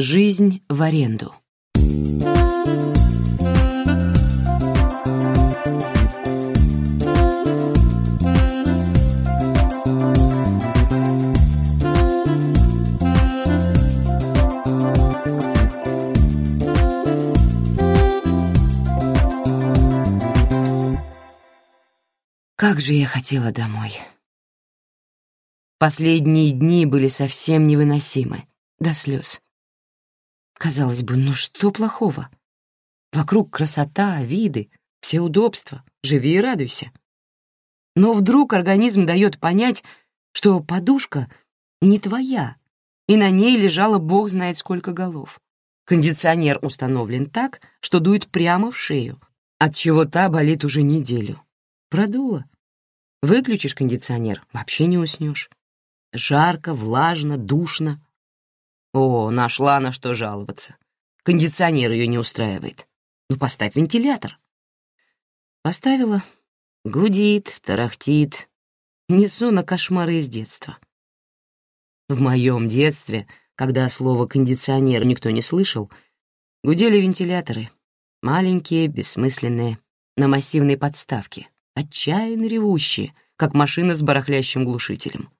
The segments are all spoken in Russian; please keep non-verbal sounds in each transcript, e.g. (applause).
Жизнь в аренду. Как же я хотела домой. Последние дни были совсем невыносимы, до слез. Казалось бы, ну что плохого? Вокруг красота, виды, все удобства, живи и радуйся. Но вдруг организм дает понять, что подушка не твоя, и на ней лежало бог знает сколько голов. Кондиционер установлен так, что дует прямо в шею, от чего та болит уже неделю. Продуло. Выключишь кондиционер, вообще не уснешь. Жарко, влажно, душно. О, нашла на что жаловаться. Кондиционер ее не устраивает. Ну, поставь вентилятор. Поставила. Гудит, тарахтит. Несу на кошмары из детства. В моем детстве, когда слово «кондиционер» никто не слышал, гудели вентиляторы. Маленькие, бессмысленные, на массивной подставке отчаянно ревущие, как машина с барахлящим глушителем.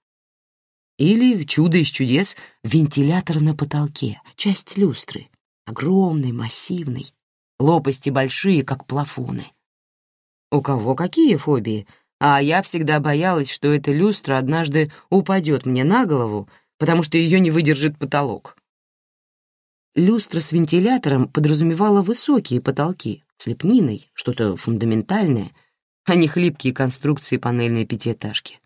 Или, чудо из чудес, вентилятор на потолке, часть люстры, огромный, массивный, лопасти большие, как плафоны. У кого какие фобии, а я всегда боялась, что эта люстра однажды упадет мне на голову, потому что ее не выдержит потолок. Люстра с вентилятором подразумевала высокие потолки, с лепниной, что-то фундаментальное — а не хлипкие конструкции панельной пятиэтажки.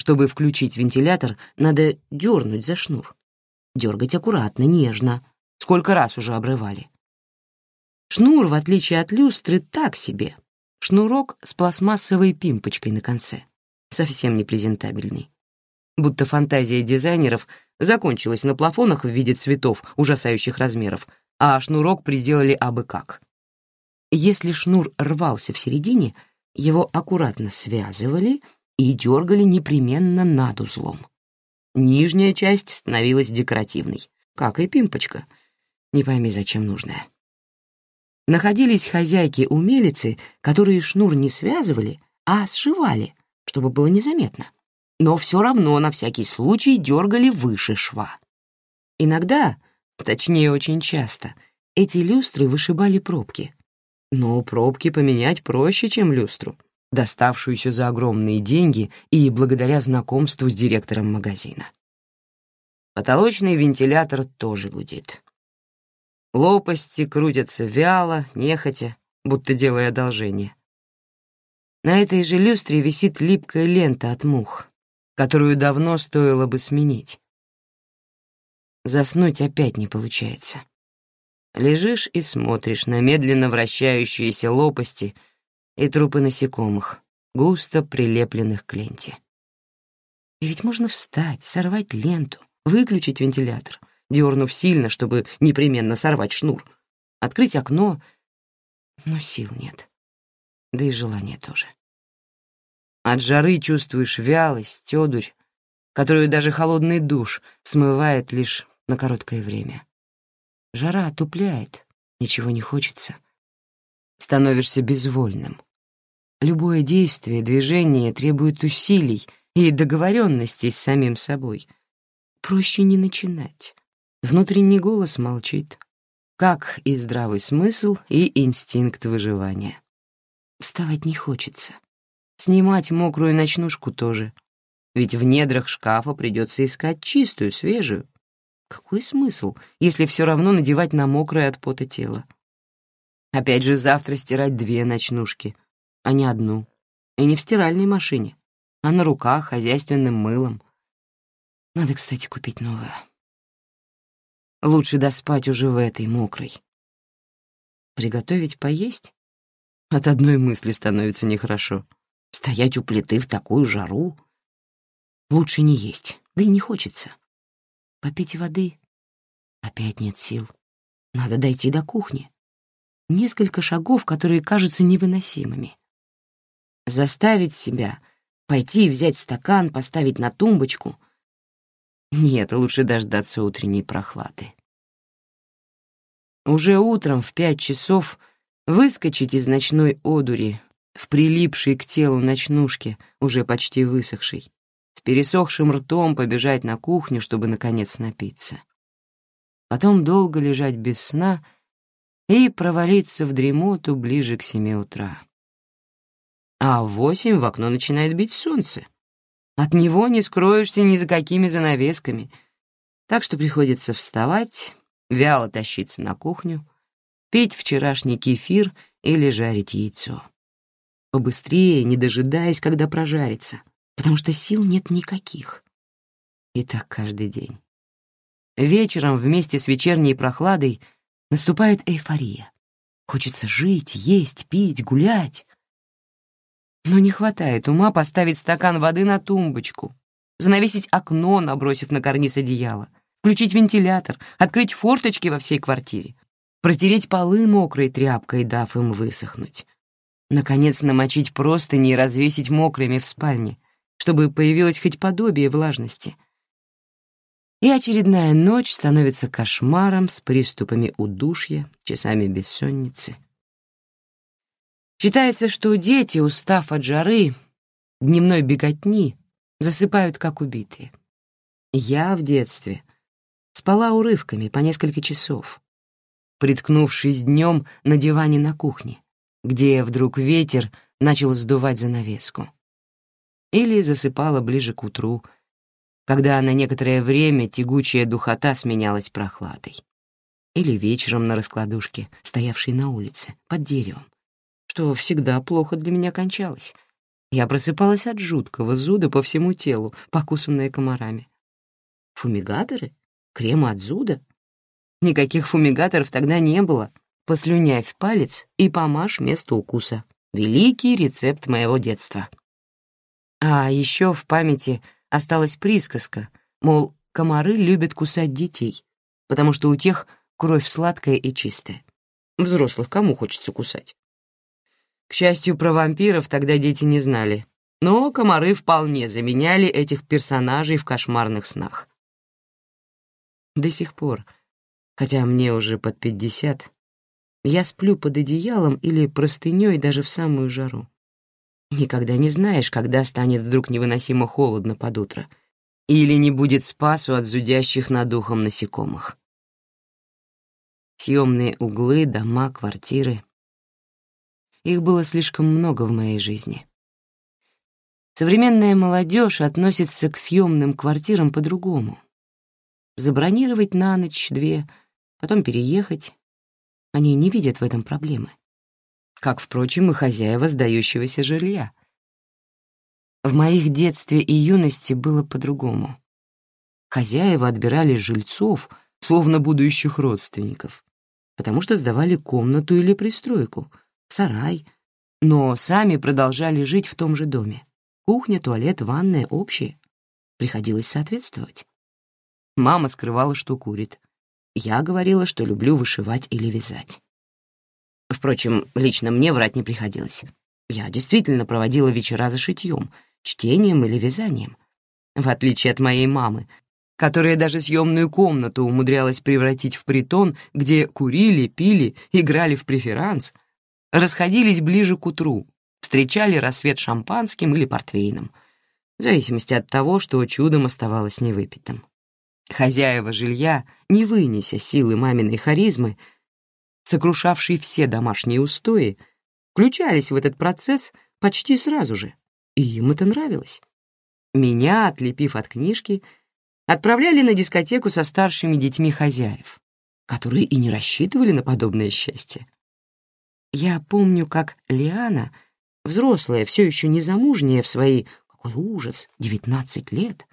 Чтобы включить вентилятор, надо дернуть за шнур. Дергать аккуратно, нежно. Сколько раз уже обрывали. Шнур, в отличие от люстры, так себе. Шнурок с пластмассовой пимпочкой на конце. Совсем не презентабельный. Будто фантазия дизайнеров закончилась на плафонах в виде цветов ужасающих размеров, а шнурок приделали абы как. Если шнур рвался в середине — его аккуратно связывали и дергали непременно над узлом. Нижняя часть становилась декоративной, как и пимпочка, не пойми зачем нужная. Находились хозяйки-умелицы, которые шнур не связывали, а сшивали, чтобы было незаметно. Но все равно на всякий случай дергали выше шва. Иногда, точнее очень часто, эти люстры вышибали пробки, но пробки поменять проще, чем люстру, доставшуюся за огромные деньги и благодаря знакомству с директором магазина. Потолочный вентилятор тоже гудит. Лопасти крутятся вяло, нехотя, будто делая одолжение. На этой же люстре висит липкая лента от мух, которую давно стоило бы сменить. Заснуть опять не получается. Лежишь и смотришь на медленно вращающиеся лопасти и трупы насекомых, густо прилепленных к ленте. И ведь можно встать, сорвать ленту, выключить вентилятор, дернув сильно, чтобы непременно сорвать шнур, открыть окно, но сил нет, да и желания тоже. От жары чувствуешь вялость, тёдурь, которую даже холодный душ смывает лишь на короткое время. Жара отупляет, ничего не хочется. Становишься безвольным. Любое действие, движение требует усилий и договоренности с самим собой. Проще не начинать. Внутренний голос молчит, как и здравый смысл, и инстинкт выживания. Вставать не хочется. Снимать мокрую ночнушку тоже. Ведь в недрах шкафа придется искать чистую, свежую. Какой смысл, если все равно надевать на мокрое от пота тело? Опять же, завтра стирать две ночнушки, а не одну. И не в стиральной машине, а на руках хозяйственным мылом. Надо, кстати, купить новое. Лучше доспать уже в этой мокрой. Приготовить поесть? От одной мысли становится нехорошо. Стоять у плиты в такую жару? Лучше не есть, да и не хочется. Попить воды? Опять нет сил. Надо дойти до кухни. Несколько шагов, которые кажутся невыносимыми. Заставить себя пойти взять стакан, поставить на тумбочку. Нет, лучше дождаться утренней прохлады. Уже утром в пять часов выскочить из ночной одури в прилипшей к телу ночнушке, уже почти высохшей, с пересохшим ртом побежать на кухню, чтобы, наконец, напиться. Потом долго лежать без сна и провалиться в дремоту ближе к семи утра. А в восемь в окно начинает бить солнце. От него не скроешься ни за какими занавесками, так что приходится вставать, вяло тащиться на кухню, пить вчерашний кефир или жарить яйцо. Побыстрее, не дожидаясь, когда прожарится, потому что сил нет никаких. И так каждый день. Вечером вместе с вечерней прохладой наступает эйфория. Хочется жить, есть, пить, гулять. Но не хватает ума поставить стакан воды на тумбочку, занавесить окно, набросив на карниз одеяло, включить вентилятор, открыть форточки во всей квартире, протереть полы мокрой тряпкой, дав им высохнуть. Наконец, намочить простыни и развесить мокрыми в спальне, чтобы появилось хоть подобие влажности. И очередная ночь становится кошмаром с приступами удушья, часами бессонницы. Считается, что дети, устав от жары, дневной беготни, засыпают как убитые. Я в детстве спала урывками по несколько часов, приткнувшись днем на диване на кухне, где вдруг ветер начал сдувать занавеску. Или засыпала ближе к утру, когда на некоторое время тягучая духота сменялась прохладой. Или вечером на раскладушке, стоявшей на улице, под деревом, что всегда плохо для меня кончалось. Я просыпалась от жуткого зуда по всему телу, покусанная комарами. Фумигаторы? Крем от зуда? Никаких фумигаторов тогда не было. Послюнявь палец и помажь место укуса. Великий рецепт моего детства. А еще в памяти осталась присказка, мол, комары любят кусать детей, потому что у тех кровь сладкая и чистая. Взрослых кому хочется кусать? К счастью, про вампиров тогда дети не знали, но комары вполне заменяли этих персонажей в кошмарных снах. До сих пор, хотя мне уже под пятьдесят, я сплю под одеялом или простыней даже в самую жару. Никогда не знаешь, когда станет вдруг невыносимо холодно под утро или не будет спасу от зудящих над ухом насекомых. Съемные углы, дома, квартиры. Их было слишком много в моей жизни. Современная молодежь относится к съемным квартирам по-другому — забронировать на ночь-две, потом переехать. Они не видят в этом проблемы. Как, впрочем, и хозяева сдающегося жилья. В моих детстве и юности было по-другому. Хозяева отбирали жильцов, словно будущих родственников, потому что сдавали комнату или пристройку, сарай, но сами продолжали жить в том же доме. Кухня, туалет, ванная — общие. Приходилось соответствовать. Мама скрывала, что курит. Я говорила, что люблю вышивать или вязать. Впрочем, лично мне врать не приходилось. Я действительно проводила вечера за шитьем, чтением или вязанием. В отличие от моей мамы, которая даже съемную комнату умудрялась превратить в притон, где курили, пили, играли в преферанс, расходились ближе к утру, встречали рассвет шампанским или портвейном, в зависимости от того, что чудом оставалось невыпитым. Хозяева жилья, не вынеся силы маминой харизмы, сокрушавшей все домашние устои, включались в этот процесс почти сразу же, и им это нравилось. Меня, отлепив от книжки, отправляли на дискотеку со старшими детьми хозяев, которые и не рассчитывали на подобное счастье. Я помню, как Лиана, взрослая, все еще незамужняя в свои, какой ужас, 19 лет,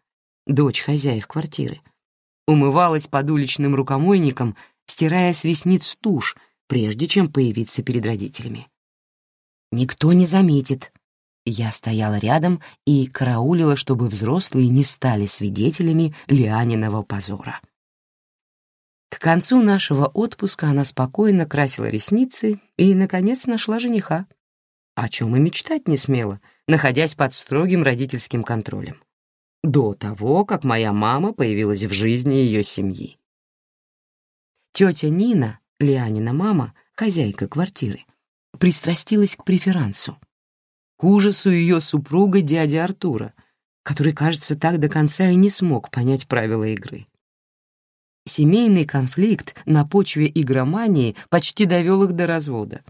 дочь хозяев квартиры, умывалась под уличным рукомойником, стирая с ресниц тушь, прежде чем появиться перед родителями. Никто не заметит. Я стояла рядом и караулила, чтобы взрослые не стали свидетелями Лианиного позора. К концу нашего отпуска она спокойно красила ресницы и, наконец, нашла жениха, о чем и мечтать не смела, находясь под строгим родительским контролем до того, как моя мама появилась в жизни ее семьи. Тетя Нина, Лианина мама, хозяйка квартиры, пристрастилась к преферансу. К ужасу ее супруга дядя Артура, который, кажется, так до конца и не смог понять правила игры. Семейный конфликт на почве игромании почти довел их до развода.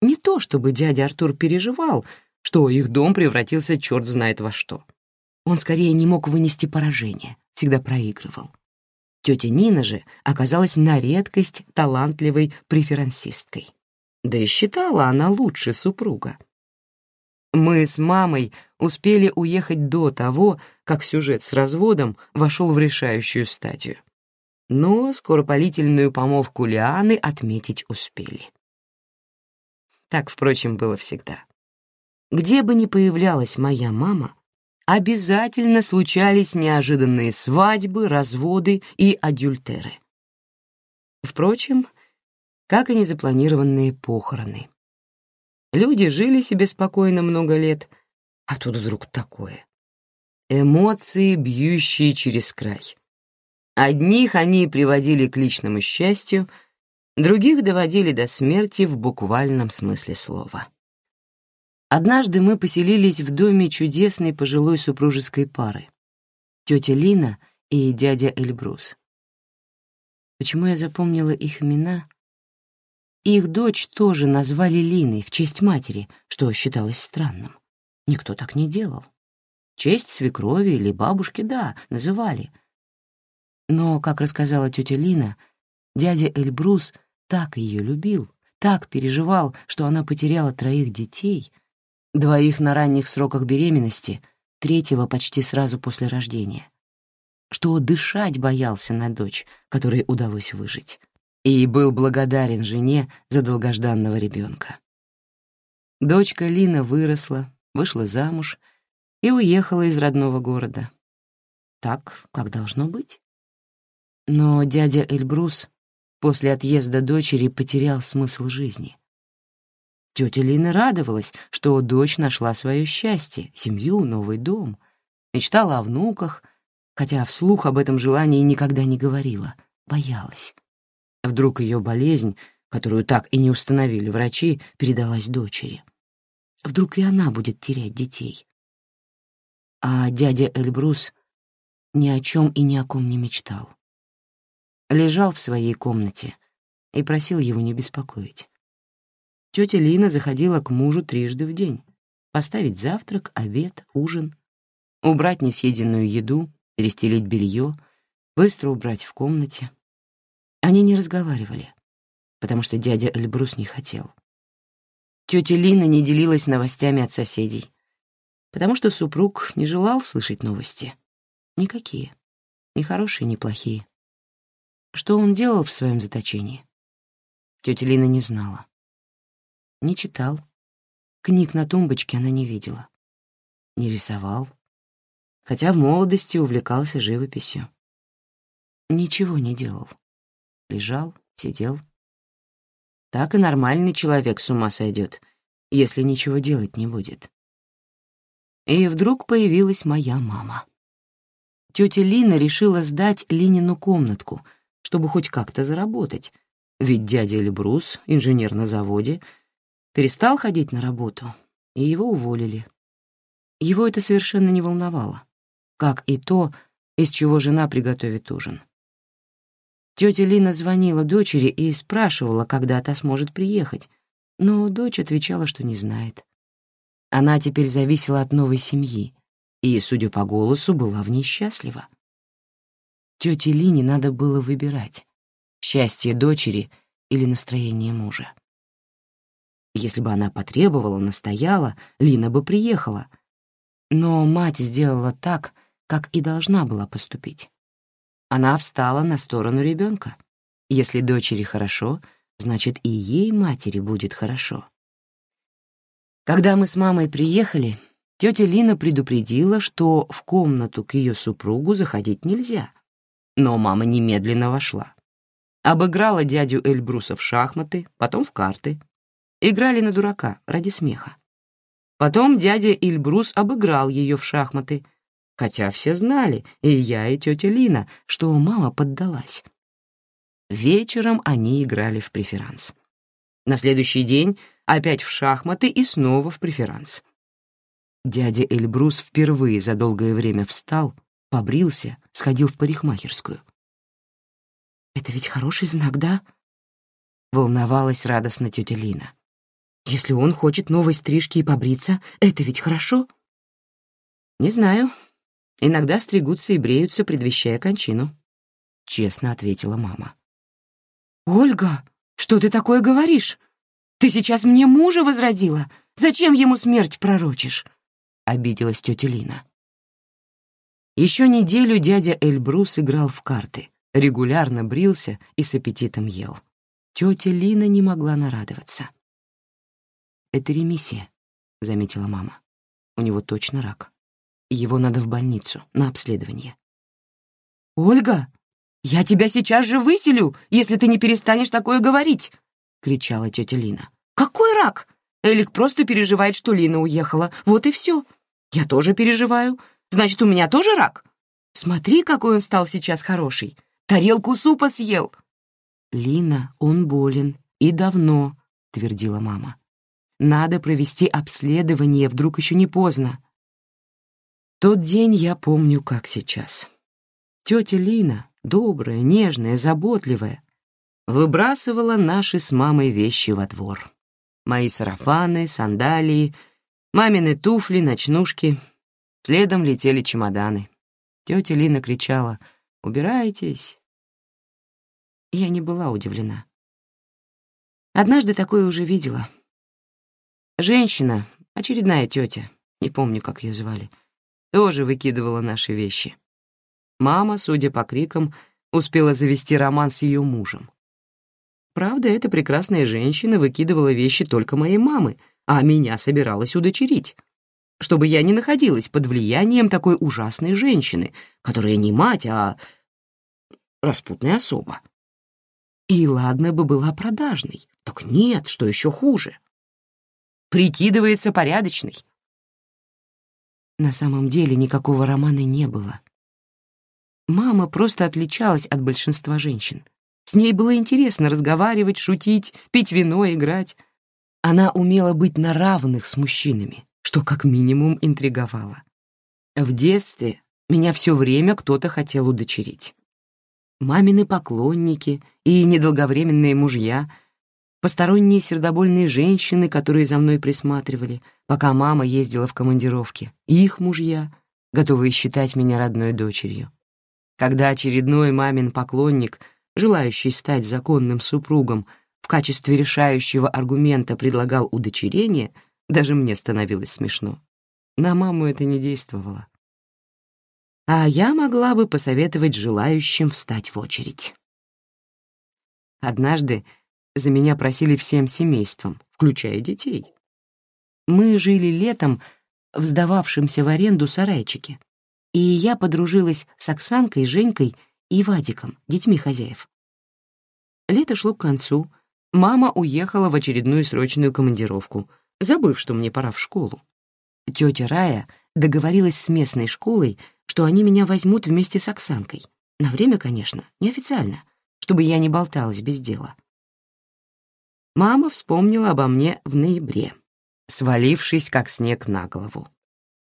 Не то чтобы дядя Артур переживал, что их дом превратился черт знает во что. Он скорее не мог вынести поражение, всегда проигрывал. Тетя Нина же оказалась на редкость талантливой преферансисткой. Да и считала она лучше супруга. Мы с мамой успели уехать до того, как сюжет с разводом вошел в решающую стадию. Но скоропалительную помолвку Лианы отметить успели. Так, впрочем, было всегда. Где бы ни появлялась моя мама, обязательно случались неожиданные свадьбы, разводы и адюльтеры. Впрочем, как и незапланированные похороны. Люди жили себе спокойно много лет, а тут вдруг такое. Эмоции, бьющие через край. Одних они приводили к личному счастью, других доводили до смерти в буквальном смысле слова. Однажды мы поселились в доме чудесной пожилой супружеской пары, тетя Лина и дядя Эльбрус. Почему я запомнила их имена? Их дочь тоже назвали Линой в честь матери, что считалось странным. Никто так не делал. Честь свекрови или бабушки, да, называли. Но, как рассказала тетя Лина, дядя Эльбрус так ее любил, так переживал, что она потеряла троих детей, двоих на ранних сроках беременности, третьего почти сразу после рождения, что дышать боялся на дочь, которой удалось выжить и был благодарен жене за долгожданного ребенка. Дочка Лина выросла, вышла замуж и уехала из родного города. Так, как должно быть. Но дядя Эльбрус после отъезда дочери потерял смысл жизни. Тетя Лина радовалась, что дочь нашла свое счастье, семью, новый дом, мечтала о внуках, хотя вслух об этом желании никогда не говорила, боялась. Вдруг ее болезнь, которую так и не установили врачи, передалась дочери. Вдруг и она будет терять детей. А дядя Эльбрус ни о чем и ни о ком не мечтал. Лежал в своей комнате и просил его не беспокоить. Тетя Лина заходила к мужу трижды в день. Поставить завтрак, обед, ужин, убрать несъеденную еду, перестелить белье, быстро убрать в комнате. Они не разговаривали, потому что дядя Эльбрус не хотел. Тетя Лина не делилась новостями от соседей, потому что супруг не желал слышать новости. Никакие. Ни хорошие, ни плохие. Что он делал в своем заточении? Тетя Лина не знала. Не читал. Книг на тумбочке она не видела. Не рисовал. Хотя в молодости увлекался живописью. Ничего не делал. Лежал, сидел. Так и нормальный человек с ума сойдет, если ничего делать не будет. И вдруг появилась моя мама. Тетя Лина решила сдать Линину комнатку, чтобы хоть как-то заработать, ведь дядя Эльбрус, инженер на заводе, перестал ходить на работу, и его уволили. Его это совершенно не волновало, как и то, из чего жена приготовит ужин. Тетя Лина звонила дочери и спрашивала, когда та сможет приехать, но дочь отвечала, что не знает. Она теперь зависела от новой семьи и, судя по голосу, была в ней счастлива. Тете Лине надо было выбирать — счастье дочери или настроение мужа. Если бы она потребовала, настояла, Лина бы приехала. Но мать сделала так, как и должна была поступить. Она встала на сторону ребенка. Если дочери хорошо, значит и ей, матери, будет хорошо. Когда мы с мамой приехали, тетя Лина предупредила, что в комнату к ее супругу заходить нельзя. Но мама немедленно вошла. Обыграла дядю Эльбруса в шахматы, потом в карты. Играли на дурака ради смеха. Потом дядя Эльбрус обыграл ее в шахматы — хотя все знали, и я, и тетя Лина, что мама поддалась. Вечером они играли в преферанс. На следующий день опять в шахматы и снова в преферанс. Дядя Эльбрус впервые за долгое время встал, побрился, сходил в парикмахерскую. «Это ведь хороший знак, да?» Волновалась радостно тетя Лина. «Если он хочет новой стрижки и побриться, это ведь хорошо?» «Не знаю. Иногда стригутся и бреются, предвещая кончину», — честно ответила мама. «Ольга, что ты такое говоришь? Ты сейчас мне мужа возродила. Зачем ему смерть пророчишь?» — обиделась тетя Лина. Еще неделю дядя Эльбрус играл в карты, регулярно брился и с аппетитом ел. Тетя Лина не могла нарадоваться. «Это ремиссия», — заметила мама. «У него точно рак. Его надо в больницу, на обследование». «Ольга, я тебя сейчас же выселю, если ты не перестанешь такое говорить!» — кричала тетя Лина. «Какой рак? Элик просто переживает, что Лина уехала. Вот и все. Я тоже переживаю. Значит, у меня тоже рак? Смотри, какой он стал сейчас хороший. Тарелку супа съел!» «Лина, он болен. И давно», — твердила мама. «Надо провести обследование, вдруг еще не поздно». Тот день я помню, как сейчас. Тетя Лина, добрая, нежная, заботливая, выбрасывала наши с мамой вещи во двор. Мои сарафаны, сандалии, мамины туфли, ночнушки. Следом летели чемоданы. Тетя Лина кричала «Убирайтесь!». Я не была удивлена. Однажды такое уже видела. Женщина, очередная тетя, не помню, как ее звали, тоже выкидывала наши вещи. Мама, судя по крикам, успела завести роман с ее мужем. Правда, эта прекрасная женщина выкидывала вещи только моей мамы, а меня собиралась удочерить, чтобы я не находилась под влиянием такой ужасной женщины, которая не мать, а распутная особа. И ладно бы была продажной, так нет, что еще хуже. Прикидывается порядочной. На самом деле никакого романа не было. Мама просто отличалась от большинства женщин. С ней было интересно разговаривать, шутить, пить вино, играть. Она умела быть на равных с мужчинами, что как минимум интриговало. В детстве меня все время кто-то хотел удочерить. Мамины поклонники и недолговременные мужья, посторонние сердобольные женщины, которые за мной присматривали, пока мама ездила в командировки, и их мужья, готовые считать меня родной дочерью. Когда очередной мамин поклонник, желающий стать законным супругом, в качестве решающего аргумента предлагал удочерение, даже мне становилось смешно. На маму это не действовало. А я могла бы посоветовать желающим встать в очередь. Однажды за меня просили всем семейством, включая детей. Мы жили летом в сдававшемся в аренду сарайчике, и я подружилась с Оксанкой, Женькой и Вадиком, детьми хозяев. Лето шло к концу, мама уехала в очередную срочную командировку, забыв, что мне пора в школу. Тетя Рая договорилась с местной школой, что они меня возьмут вместе с Оксанкой. На время, конечно, неофициально, чтобы я не болталась без дела. Мама вспомнила обо мне в ноябре, свалившись как снег на голову.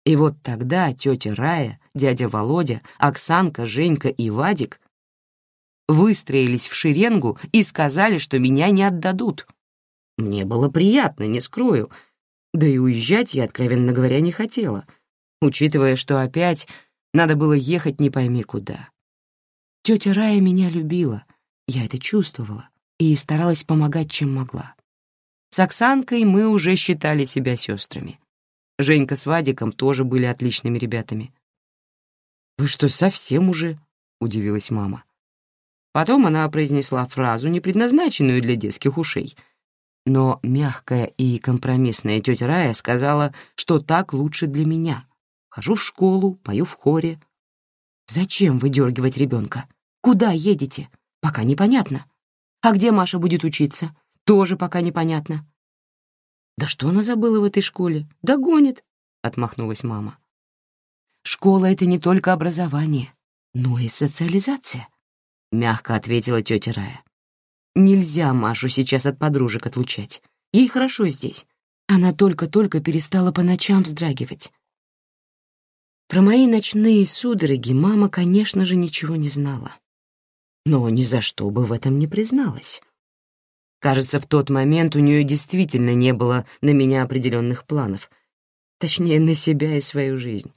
И вот тогда тетя Рая, дядя Володя, Оксанка, Женька и Вадик выстроились в шеренгу и сказали, что меня не отдадут. Мне было приятно, не скрою, да и уезжать я, откровенно говоря, не хотела, учитывая, что опять надо было ехать не пойми куда. Тетя Рая меня любила, я это чувствовала, и старалась помогать, чем могла. С Оксанкой мы уже считали себя сестрами. Женька с Вадиком тоже были отличными ребятами. «Вы что, совсем уже?» — удивилась мама. Потом она произнесла фразу, не предназначенную для детских ушей. Но мягкая и компромиссная тетя Рая сказала, что так лучше для меня. Хожу в школу, пою в хоре. «Зачем выдергивать ребенка? Куда едете? Пока непонятно. А где Маша будет учиться? Тоже пока непонятно. «Да что она забыла в этой школе? Догонит!» — отмахнулась мама. «Школа — это не только образование, но и социализация», — мягко ответила тетя Рая. Нельзя Машу сейчас от подружек отлучать. Ей хорошо здесь. Она только-только перестала по ночам вздрагивать. Про мои ночные судороги мама, конечно же, ничего не знала. Но ни за что бы в этом не призналась. Кажется, в тот момент у нее действительно не было на меня определенных планов, точнее, на себя и свою жизнь.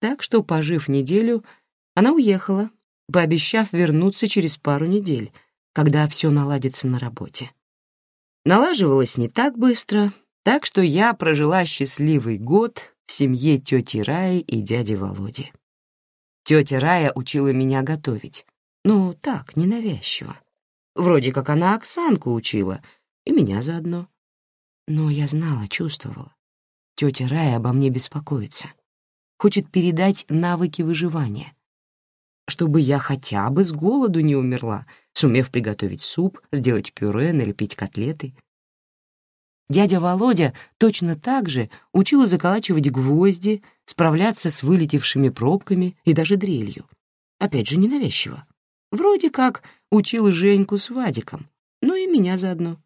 Так что, пожив неделю, она уехала, пообещав вернуться через пару недель, когда все наладится на работе. Налаживалось не так быстро, так что я прожила счастливый год в семье тети Раи и дяди Володи. Тетя Рая учила меня готовить. Ну, так, ненавязчиво. Вроде как она Оксанку учила, и меня заодно. Но я знала, чувствовала. Тетя Рая обо мне беспокоится. Хочет передать навыки выживания. Чтобы я хотя бы с голоду не умерла, сумев приготовить суп, сделать пюре, налепить котлеты. Дядя Володя точно так же учил заколачивать гвозди, справляться с вылетевшими пробками и даже дрелью. Опять же, ненавязчиво. Вроде как учил Женьку с Вадиком, ну и меня заодно.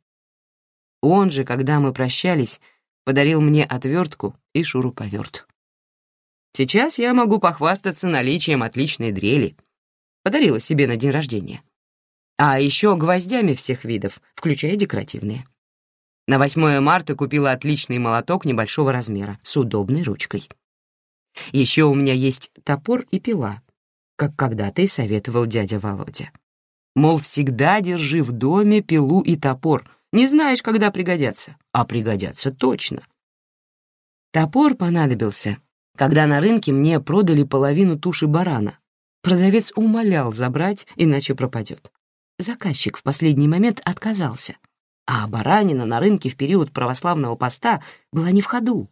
Он же, когда мы прощались, подарил мне отвертку и шуруповерт. Сейчас я могу похвастаться наличием отличной дрели. Подарила себе на день рождения. А еще гвоздями всех видов, включая декоративные. На 8 марта купила отличный молоток небольшого размера с удобной ручкой. Еще у меня есть топор и пила, как когда-то и советовал дядя Володя. Мол, всегда держи в доме пилу и топор, не знаешь, когда пригодятся, а пригодятся точно. Топор понадобился, когда на рынке мне продали половину туши барана. Продавец умолял забрать, иначе пропадет. Заказчик в последний момент отказался, а баранина на рынке в период православного поста была не в ходу.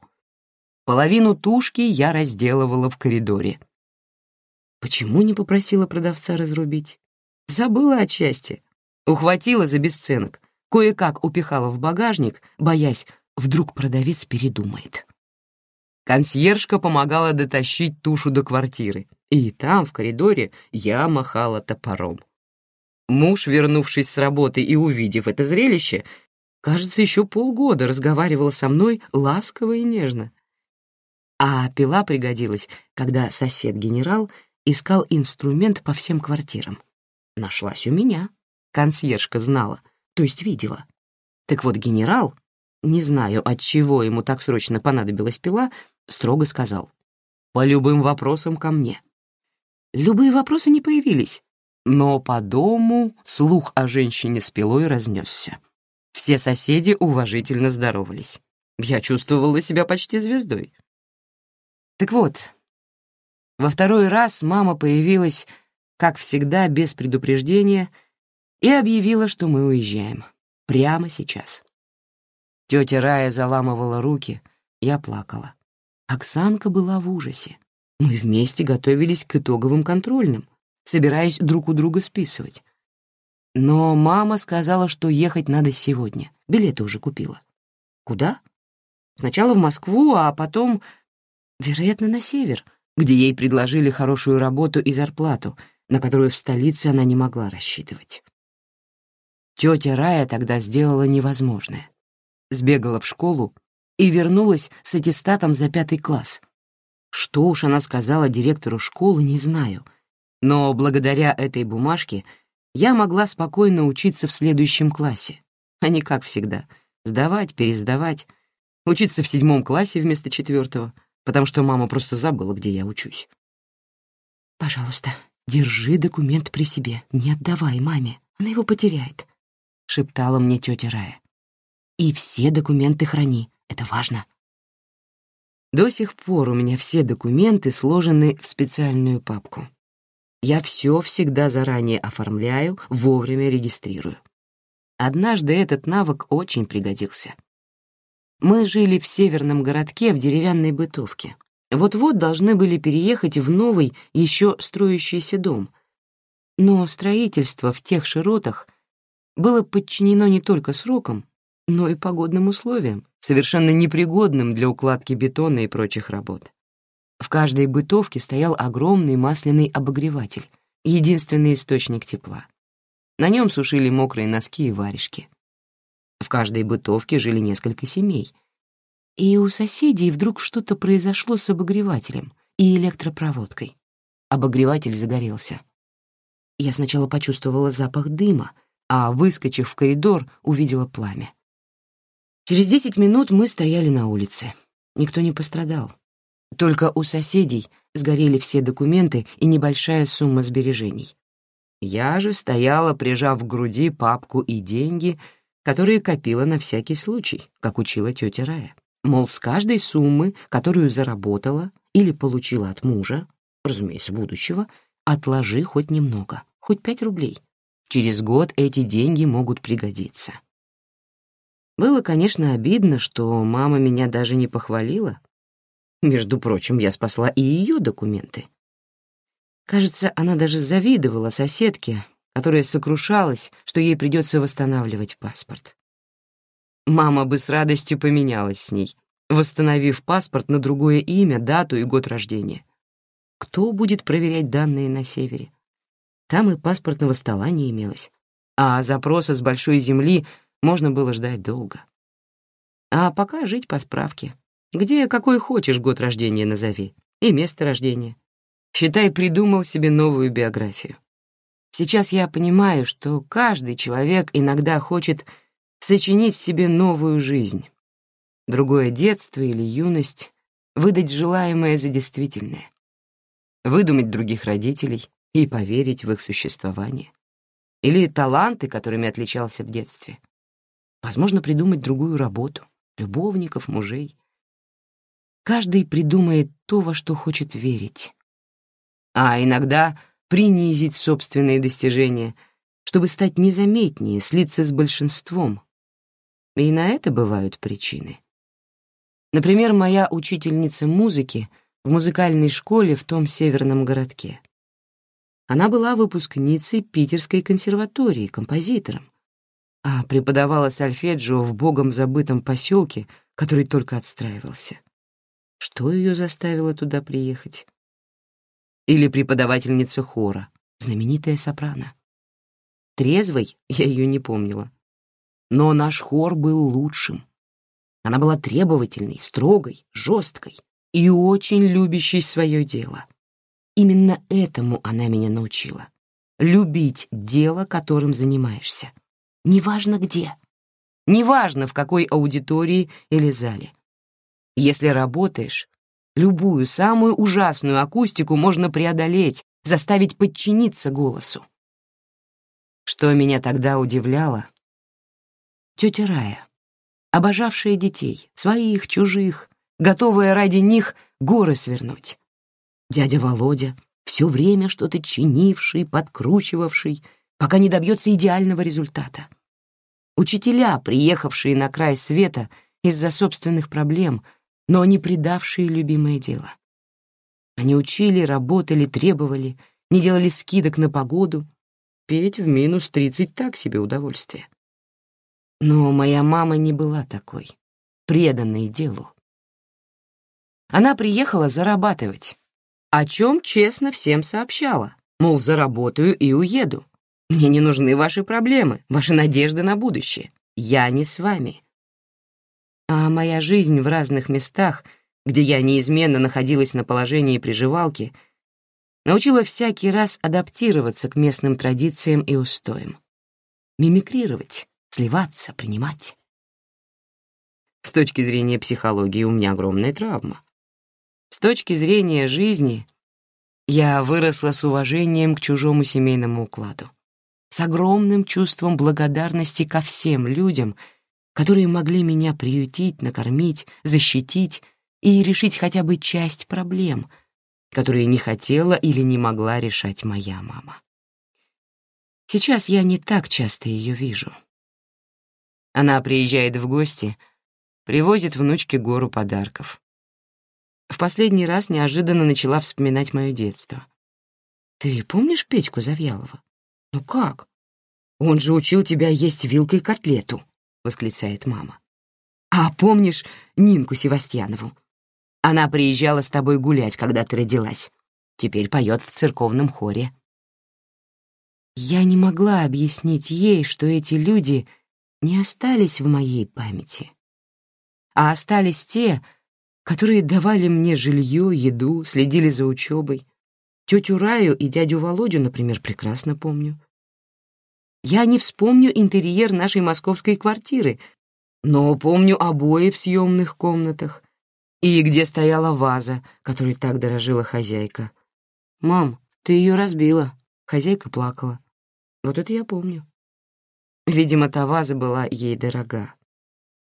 Половину тушки я разделывала в коридоре. Почему не попросила продавца разрубить? Забыла отчасти. Ухватила за бесценок, кое-как упихала в багажник, боясь, вдруг продавец передумает. Консьержка помогала дотащить тушу до квартиры, и там, в коридоре, я махала топором. Муж, вернувшись с работы и увидев это зрелище, кажется, еще полгода разговаривал со мной ласково и нежно. А пила пригодилась, когда сосед-генерал искал инструмент по всем квартирам. Нашлась у меня. Консьержка знала, то есть видела. Так вот, генерал, не знаю, от чего ему так срочно понадобилась пила, строго сказал. «По любым вопросам ко мне». Любые вопросы не появились, но по дому слух о женщине с пилой разнесся. Все соседи уважительно здоровались. Я чувствовала себя почти звездой. Так вот, во второй раз мама появилась, как всегда, без предупреждения, и объявила, что мы уезжаем. Прямо сейчас. Тетя Рая заламывала руки, я плакала. Оксанка была в ужасе. Мы вместе готовились к итоговым контрольным собираясь друг у друга списывать. Но мама сказала, что ехать надо сегодня. Билеты уже купила. Куда? Сначала в Москву, а потом, вероятно, на север, где ей предложили хорошую работу и зарплату, на которую в столице она не могла рассчитывать. Тетя Рая тогда сделала невозможное. Сбегала в школу и вернулась с аттестатом за пятый класс. Что уж она сказала директору школы, не знаю, но благодаря этой бумажке я могла спокойно учиться в следующем классе, а не как всегда — сдавать, пересдавать, учиться в седьмом классе вместо четвертого, потому что мама просто забыла, где я учусь. «Пожалуйста, держи документ при себе, не отдавай маме, она его потеряет», — шептала мне тетя Рая. «И все документы храни, это важно». До сих пор у меня все документы сложены в специальную папку. Я все всегда заранее оформляю, вовремя регистрирую. Однажды этот навык очень пригодился. Мы жили в северном городке в деревянной бытовке. Вот-вот должны были переехать в новый, еще строящийся дом. Но строительство в тех широтах было подчинено не только срокам, но и погодным условиям, совершенно непригодным для укладки бетона и прочих работ. В каждой бытовке стоял огромный масляный обогреватель, единственный источник тепла. На нем сушили мокрые носки и варежки. В каждой бытовке жили несколько семей. И у соседей вдруг что-то произошло с обогревателем и электропроводкой. Обогреватель загорелся. Я сначала почувствовала запах дыма, а, выскочив в коридор, увидела пламя. Через десять минут мы стояли на улице. Никто не пострадал. Только у соседей сгорели все документы и небольшая сумма сбережений. Я же стояла, прижав к груди папку и деньги, которые копила на всякий случай, как учила тетя Рая. Мол, с каждой суммы, которую заработала или получила от мужа, разумеется, будущего, отложи хоть немного, хоть пять рублей. Через год эти деньги могут пригодиться. Было, конечно, обидно, что мама меня даже не похвалила. Между прочим, я спасла и ее документы. Кажется, она даже завидовала соседке, которая сокрушалась, что ей придется восстанавливать паспорт. Мама бы с радостью поменялась с ней, восстановив паспорт на другое имя, дату и год рождения. Кто будет проверять данные на севере? Там и паспортного стола не имелось, а запроса с большой земли можно было ждать долго. А пока жить по справке. Где какой хочешь год рождения назови и место рождения. Считай, придумал себе новую биографию. Сейчас я понимаю, что каждый человек иногда хочет сочинить себе новую жизнь, другое детство или юность, выдать желаемое за действительное, выдумать других родителей и поверить в их существование, или таланты, которыми отличался в детстве. Возможно, придумать другую работу, любовников, мужей. Каждый придумает то, во что хочет верить. А иногда принизить собственные достижения, чтобы стать незаметнее, слиться с большинством. И на это бывают причины. Например, моя учительница музыки в музыкальной школе в том северном городке. Она была выпускницей Питерской консерватории, композитором, а преподавала сольфеджио в богом забытом поселке, который только отстраивался. Что ее заставило туда приехать? Или преподавательница хора, знаменитая сопрано. Трезвой я ее не помнила. Но наш хор был лучшим. Она была требовательной, строгой, жесткой и очень любящей свое дело. Именно этому она меня научила. Любить дело, которым занимаешься. Неважно где. Неважно, в какой аудитории или зале. Если работаешь, любую самую ужасную акустику можно преодолеть, заставить подчиниться голосу. Что меня тогда удивляло? Тетя Рая, обожавшая детей, своих, чужих, готовая ради них горы свернуть. Дядя Володя, все время что-то чинивший, подкручивавший, пока не добьется идеального результата. Учителя, приехавшие на край света из-за собственных проблем, но не предавшие любимое дело. Они учили, работали, требовали, не делали скидок на погоду. Петь в минус тридцать так себе удовольствие. Но моя мама не была такой, преданной делу. Она приехала зарабатывать, о чем честно всем сообщала, мол, заработаю и уеду. Мне не нужны ваши проблемы, ваши надежды на будущее. Я не с вами. А моя жизнь в разных местах, где я неизменно находилась на положении приживалки, научила всякий раз адаптироваться к местным традициям и устоям. Мимикрировать, сливаться, принимать. С точки зрения психологии у меня огромная травма. С точки зрения жизни я выросла с уважением к чужому семейному укладу, с огромным чувством благодарности ко всем людям, которые могли меня приютить, накормить, защитить и решить хотя бы часть проблем, которые не хотела или не могла решать моя мама. Сейчас я не так часто ее вижу. Она приезжает в гости, привозит внучке гору подарков. В последний раз неожиданно начала вспоминать мое детство. «Ты помнишь Петьку Завьялова? Ну как? Он же учил тебя есть вилкой котлету», — восклицает мама. «А помнишь Нинку Севастьянову? Она приезжала с тобой гулять, когда ты родилась. Теперь поет в церковном хоре». Я не могла объяснить ей, что эти люди не остались в моей памяти, а остались те, которые давали мне жилье, еду, следили за учебой. Тетю Раю и дядю Володю, например, прекрасно помню. Я не вспомню интерьер нашей московской квартиры, но помню обои в съемных комнатах и где стояла ваза, которой так дорожила хозяйка. «Мам, ты ее разбила», — хозяйка плакала. Вот это я помню. Видимо, та ваза была ей дорога.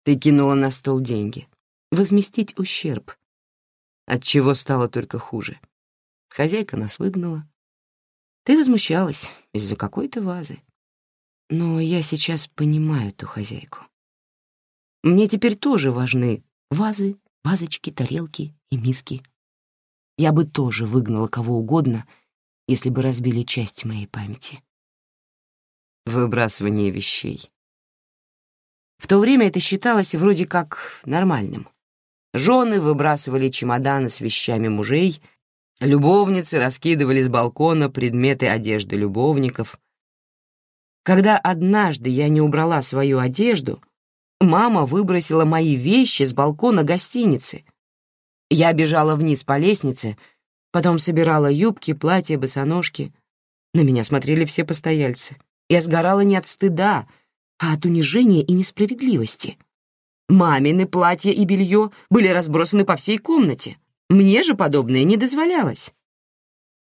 Ты кинула на стол деньги. Возместить ущерб. От чего стало только хуже. Хозяйка нас выгнала. Ты возмущалась из-за какой-то вазы. Но я сейчас понимаю ту хозяйку. Мне теперь тоже важны вазы, вазочки, тарелки и миски. Я бы тоже выгнала кого угодно, если бы разбили часть моей памяти выбрасывание вещей. В то время это считалось вроде как нормальным. Жены выбрасывали чемоданы с вещами мужей, любовницы раскидывали с балкона предметы одежды любовников. Когда однажды я не убрала свою одежду, мама выбросила мои вещи с балкона гостиницы. Я бежала вниз по лестнице, потом собирала юбки, платья, босоножки. На меня смотрели все постояльцы. Я сгорала не от стыда, а от унижения и несправедливости. Мамины платья и белье были разбросаны по всей комнате. Мне же подобное не дозволялось.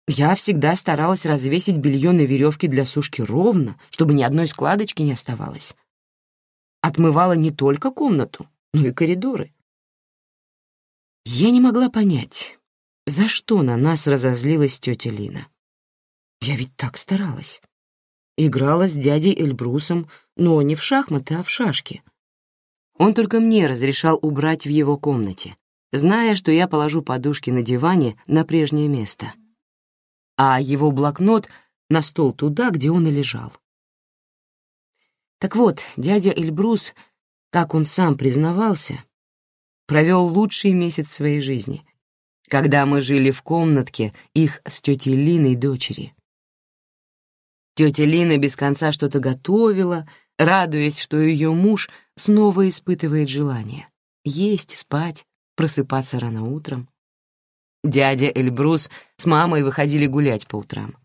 Я всегда старалась развесить белье на веревке для сушки ровно, чтобы ни одной складочки не оставалось. Отмывала не только комнату, но и коридоры. Я не могла понять, за что на нас разозлилась тетя Лина. Я ведь так старалась. Играла с дядей Эльбрусом, но не в шахматы, а в шашки. Он только мне разрешал убрать в его комнате, зная, что я положу подушки на диване на прежнее место, а его блокнот на стол туда, где он и лежал. Так вот, дядя Эльбрус, как он сам признавался, провел лучший месяц своей жизни, когда мы жили в комнатке их с тетей Линой дочери. Тетя Лина без конца что-то готовила, радуясь, что ее муж снова испытывает желание есть, спать, просыпаться рано утром. Дядя Эльбрус с мамой выходили гулять по утрам.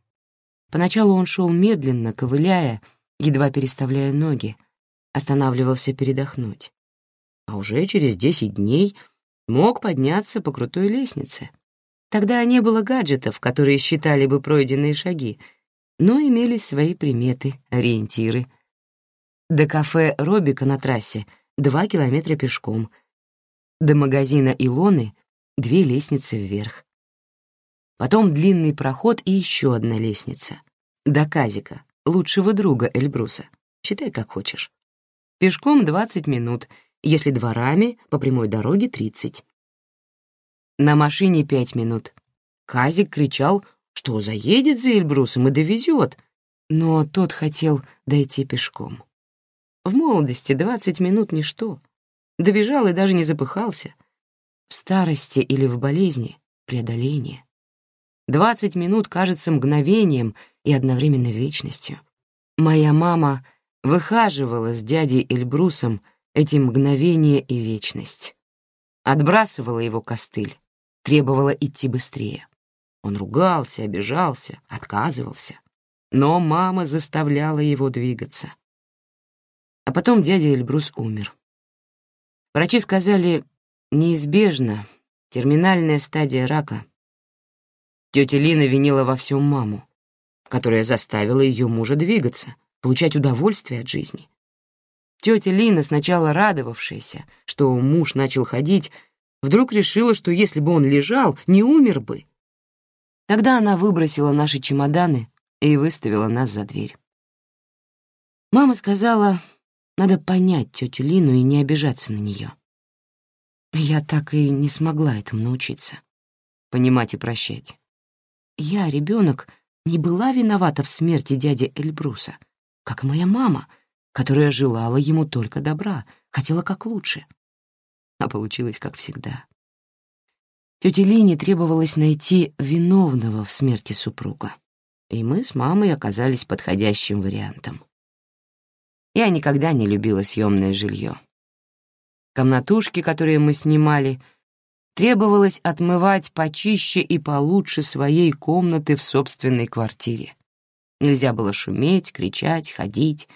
Поначалу он шел медленно, ковыляя, едва переставляя ноги, останавливался передохнуть. А уже через десять дней мог подняться по крутой лестнице. Тогда не было гаджетов, которые считали бы пройденные шаги — но имелись свои приметы, ориентиры. До кафе Робика на трассе два километра пешком, до магазина Илоны две лестницы вверх. Потом длинный проход и еще одна лестница. До Казика, лучшего друга Эльбруса. Считай, как хочешь. Пешком 20 минут, если дворами, по прямой дороге 30. На машине 5 минут. Казик кричал что заедет за Эльбрусом и довезет, но тот хотел дойти пешком. В молодости двадцать минут — ничто. Добежал и даже не запыхался. В старости или в болезни — преодоление. Двадцать минут кажется мгновением и одновременно вечностью. Моя мама выхаживала с дядей Эльбрусом эти мгновения и вечность. Отбрасывала его костыль, требовала идти быстрее. Он ругался, обижался, отказывался. Но мама заставляла его двигаться. А потом дядя Эльбрус умер. Врачи сказали, неизбежно, терминальная стадия рака. Тетя Лина винила во всем маму, которая заставила ее мужа двигаться, получать удовольствие от жизни. Тетя Лина, сначала радовавшаяся, что муж начал ходить, вдруг решила, что если бы он лежал, не умер бы, Тогда она выбросила наши чемоданы и выставила нас за дверь. Мама сказала, надо понять тетю Лину и не обижаться на нее. Я так и не смогла этому научиться. Понимать и прощать. Я, ребенок, не была виновата в смерти дяди Эльбруса, как моя мама, которая желала ему только добра, хотела как лучше. А получилось как всегда. Тете Лине требовалось найти виновного в смерти супруга. и мы с мамой оказались подходящим вариантом. Я никогда не любила съемное жилье. Комнатушки, которые мы снимали, требовалось отмывать почище и получше своей комнаты в собственной квартире. Нельзя было шуметь, кричать, ходить,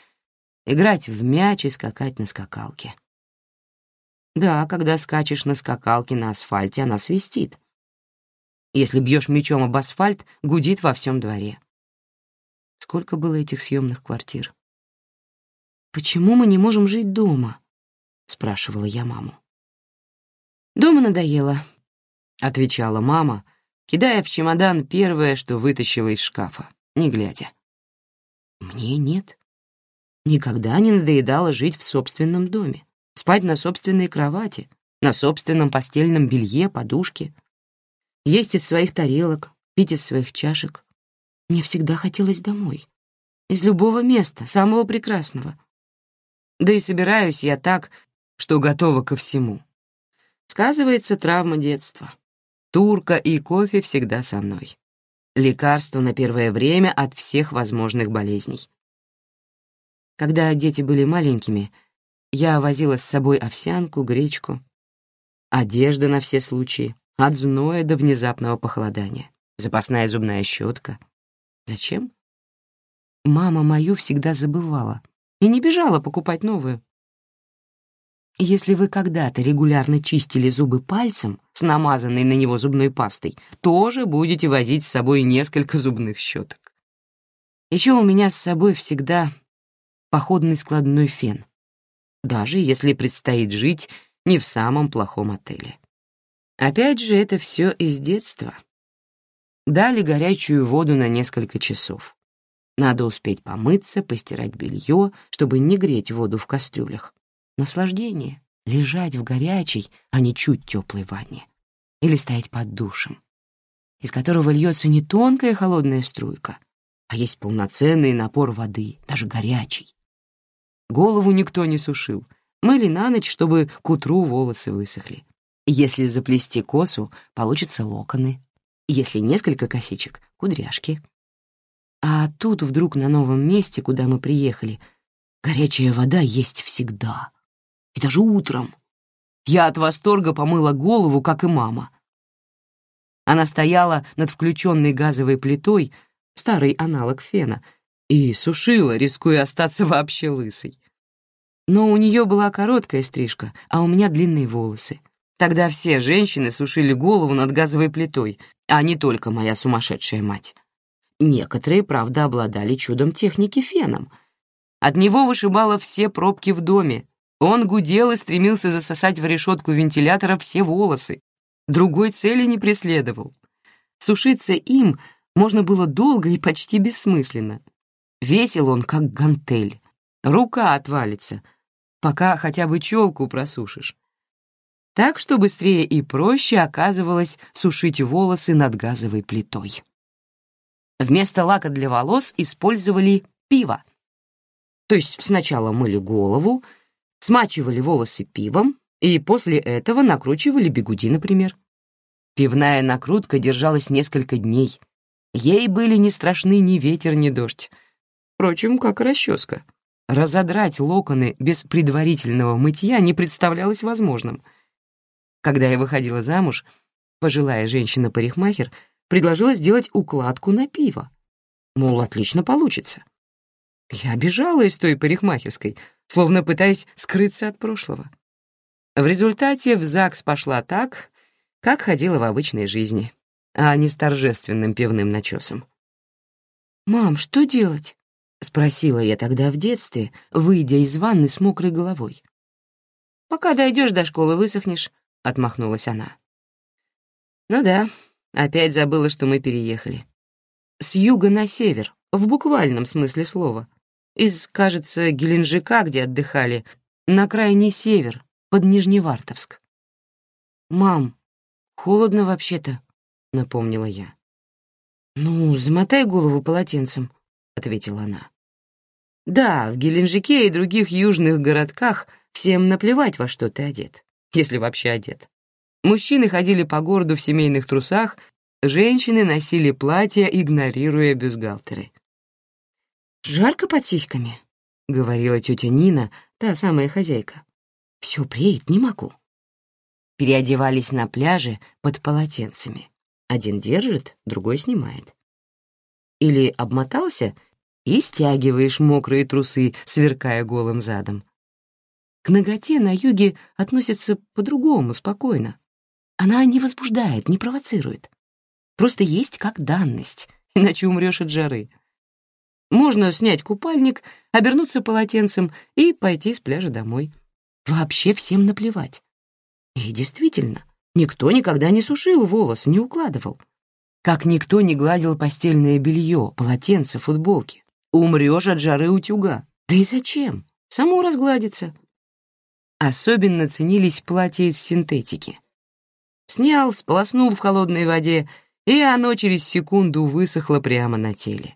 играть в мяч и скакать на скакалке. Да, когда скачешь на скакалке на асфальте, она свистит. Если бьешь мячом об асфальт, гудит во всем дворе. Сколько было этих съемных квартир? «Почему мы не можем жить дома?» — спрашивала я маму. «Дома надоело», — отвечала мама, кидая в чемодан первое, что вытащила из шкафа, не глядя. «Мне нет. Никогда не надоедало жить в собственном доме, спать на собственной кровати, на собственном постельном белье, подушке, есть из своих тарелок, пить из своих чашек. Мне всегда хотелось домой. Из любого места, самого прекрасного. Да и собираюсь я так, что готова ко всему. Сказывается травма детства. Турка и кофе всегда со мной. Лекарство на первое время от всех возможных болезней. Когда дети были маленькими, я возила с собой овсянку, гречку, одежду на все случаи, от зноя до внезапного похолодания. Запасная зубная щетка. Зачем? Мама мою всегда забывала и не бежала покупать новую. Если вы когда-то регулярно чистили зубы пальцем с намазанной на него зубной пастой, тоже будете возить с собой несколько зубных щеток. Еще у меня с собой всегда походный складной фен, даже если предстоит жить не в самом плохом отеле. Опять же, это все из детства. Дали горячую воду на несколько часов. Надо успеть помыться, постирать белье, чтобы не греть воду в кастрюлях. Наслаждение — лежать в горячей, а не чуть теплой ванне. Или стоять под душем, из которого льется не тонкая холодная струйка, а есть полноценный напор воды, даже горячий. Голову никто не сушил, мыли на ночь, чтобы к утру волосы высохли. Если заплести косу, получатся локоны. Если несколько косичек — кудряшки. А тут вдруг на новом месте, куда мы приехали, горячая вода есть всегда. И даже утром. Я от восторга помыла голову, как и мама. Она стояла над включенной газовой плитой, старый аналог фена, и сушила, рискуя остаться вообще лысой. Но у нее была короткая стрижка, а у меня длинные волосы. Тогда все женщины сушили голову над газовой плитой, а не только моя сумасшедшая мать. Некоторые, правда, обладали чудом техники феном. От него вышибало все пробки в доме. Он гудел и стремился засосать в решетку вентилятора все волосы. Другой цели не преследовал. Сушиться им можно было долго и почти бессмысленно. Весил он, как гантель. Рука отвалится, пока хотя бы челку просушишь так что быстрее и проще оказывалось сушить волосы над газовой плитой. Вместо лака для волос использовали пиво. То есть сначала мыли голову, смачивали волосы пивом и после этого накручивали бегуди, например. Пивная накрутка держалась несколько дней. Ей были не страшны ни ветер, ни дождь. Впрочем, как расческа. Разодрать локоны без предварительного мытья не представлялось возможным — когда я выходила замуж, пожилая женщина-парикмахер предложила сделать укладку на пиво. Мол, отлично получится. Я бежала из той парикмахерской, словно пытаясь скрыться от прошлого. В результате в ЗАГС пошла так, как ходила в обычной жизни, а не с торжественным пивным начесом. «Мам, что делать?» — спросила я тогда в детстве, выйдя из ванны с мокрой головой. «Пока дойдешь до школы, высохнешь, — отмахнулась она. «Ну да, опять забыла, что мы переехали. С юга на север, в буквальном смысле слова. Из, кажется, Геленджика, где отдыхали, на крайний север, под Нижневартовск. «Мам, холодно вообще-то», — напомнила я. «Ну, замотай голову полотенцем», — ответила она. «Да, в Геленджике и других южных городках всем наплевать, во что ты одет если вообще одет. Мужчины ходили по городу в семейных трусах, Женщины носили платья, игнорируя бюстгальтеры. «Жарко под сиськами», — говорила тетя Нина, та самая хозяйка. «Все преет, не могу». Переодевались на пляже под полотенцами. Один держит, другой снимает. Или обмотался и стягиваешь мокрые трусы, сверкая голым задом. К ноготе на юге относятся по-другому, спокойно. Она не возбуждает, не провоцирует. Просто есть как данность, иначе умрешь от жары. Можно снять купальник, обернуться полотенцем и пойти с пляжа домой. Вообще всем наплевать. И действительно, никто никогда не сушил волосы, не укладывал. Как никто не гладил постельное белье, полотенце, футболки. Умрешь от жары утюга. Да и зачем? Само разгладится. Особенно ценились платья из синтетики. Снял, сполоснул в холодной воде, и оно через секунду высохло прямо на теле.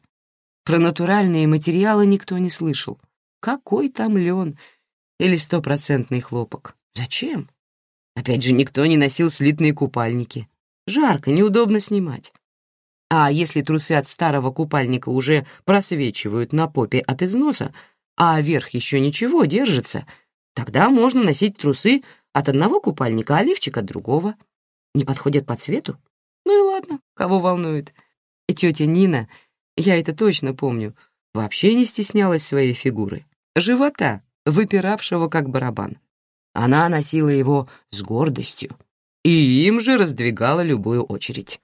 Про натуральные материалы никто не слышал. Какой там лен или стопроцентный хлопок? Зачем? Опять же, никто не носил слитные купальники. Жарко, неудобно снимать. А если трусы от старого купальника уже просвечивают на попе от износа, а верх еще ничего держится, тогда можно носить трусы от одного купальника, а лифчик от другого. Не подходят по цвету? Ну и ладно, кого волнует. Тетя Нина, я это точно помню, вообще не стеснялась своей фигуры. Живота, выпиравшего как барабан. Она носила его с гордостью и им же раздвигала любую очередь.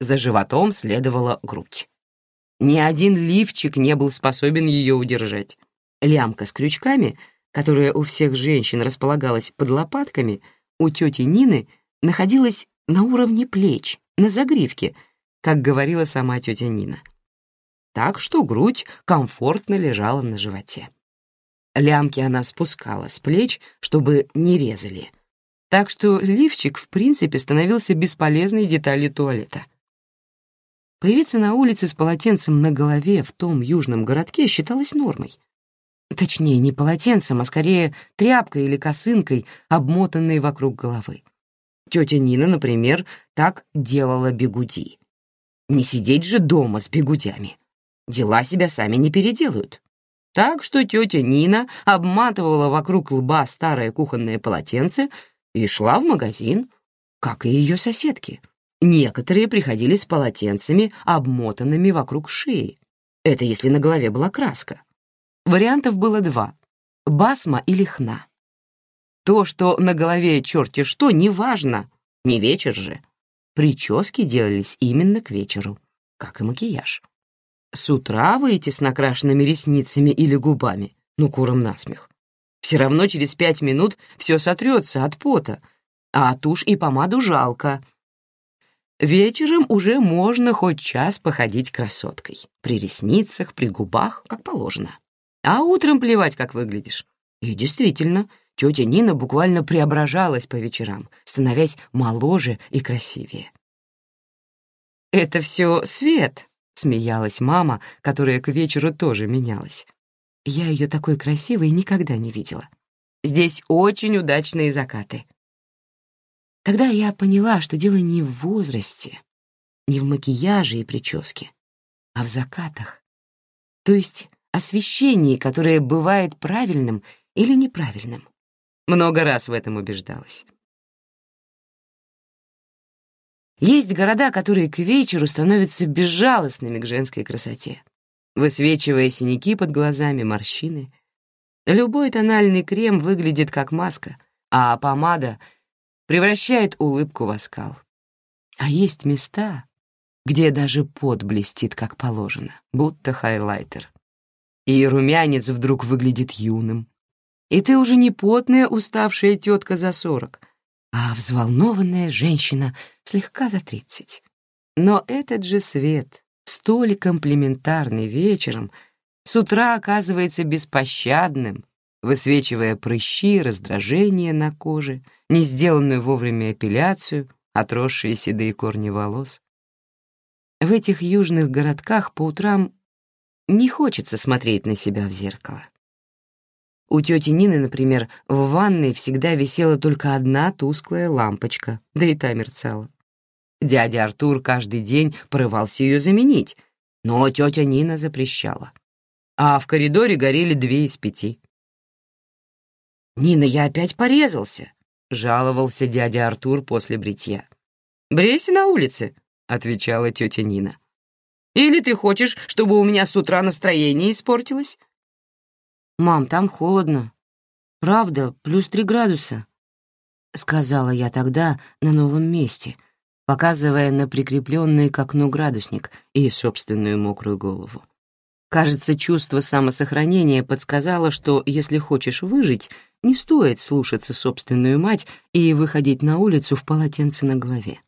За животом следовала грудь. Ни один лифчик не был способен ее удержать. Лямка с крючками, которая у всех женщин располагалась под лопатками, у тети Нины находилась на уровне плеч, на загривке, как говорила сама тетя Нина. Так что грудь комфортно лежала на животе. Лямки она спускала с плеч, чтобы не резали. Так что лифчик, в принципе, становился бесполезной деталью туалета — Появиться на улице с полотенцем на голове в том южном городке считалось нормой. Точнее, не полотенцем, а скорее тряпкой или косынкой, обмотанной вокруг головы. Тетя Нина, например, так делала бегуди. Не сидеть же дома с бегудями. Дела себя сами не переделают. Так что тетя Нина обматывала вокруг лба старое кухонное полотенце и шла в магазин, как и ее соседки — Некоторые приходили с полотенцами, обмотанными вокруг шеи. Это если на голове была краска. Вариантов было два — басма или хна. То, что на голове черти что, неважно, не вечер же. Прически делались именно к вечеру, как и макияж. С утра выйти с накрашенными ресницами или губами, ну, куром насмех. Все равно через пять минут все сотрется от пота, а тушь и помаду жалко — Вечером уже можно хоть час походить красоткой. При ресницах, при губах, как положено. А утром плевать, как выглядишь. И действительно, тетя Нина буквально преображалась по вечерам, становясь моложе и красивее. «Это все свет», — смеялась мама, которая к вечеру тоже менялась. Я ее такой красивой никогда не видела. Здесь очень удачные закаты. Тогда я поняла, что дело не в возрасте, не в макияже и прическе, а в закатах. То есть освещении, которое бывает правильным или неправильным. Много раз в этом убеждалась. Есть города, которые к вечеру становятся безжалостными к женской красоте, высвечивая синяки под глазами, морщины. Любой тональный крем выглядит как маска, а помада — превращает улыбку в оскал. А есть места, где даже пот блестит как положено, будто хайлайтер. И румянец вдруг выглядит юным. И ты уже не потная уставшая тетка за сорок, а взволнованная женщина слегка за тридцать. Но этот же свет, столь комплиментарный вечером, с утра оказывается беспощадным, высвечивая прыщи, раздражение на коже, не сделанную вовремя эпиляцию, отросшие седые корни волос. В этих южных городках по утрам не хочется смотреть на себя в зеркало. У тети Нины, например, в ванной всегда висела только одна тусклая лампочка, да и та мерцала. Дядя Артур каждый день порывался ее заменить, но тетя Нина запрещала. А в коридоре горели две из пяти. «Нина, я опять порезался», — жаловался дядя Артур после бритья. «Брейся на улице», — отвечала тетя Нина. «Или ты хочешь, чтобы у меня с утра настроение испортилось?» «Мам, там холодно. Правда, плюс три градуса», — сказала я тогда на новом месте, показывая на прикрепленный к окну градусник и собственную мокрую голову. Кажется, чувство самосохранения подсказало, что если хочешь выжить, не стоит слушаться собственную мать и выходить на улицу в полотенце на голове.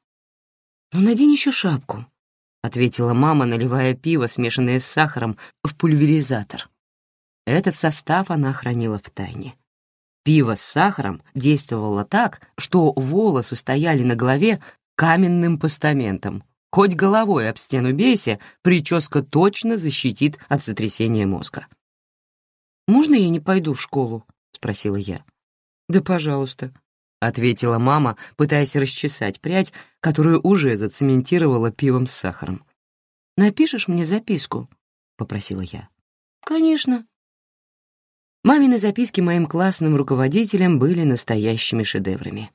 «Ну, надень еще шапку», — ответила мама, наливая пиво, смешанное с сахаром, в пульверизатор. Этот состав она хранила в тайне. Пиво с сахаром действовало так, что волосы стояли на голове каменным постаментом. Хоть головой об стену бейся, прическа точно защитит от сотрясения мозга. «Можно я не пойду в школу?» — спросила я. «Да, пожалуйста», — ответила мама, пытаясь расчесать прядь, которую уже зацементировала пивом с сахаром. «Напишешь мне записку?» — попросила я. «Конечно». Мамины записки моим классным руководителям были настоящими шедеврами.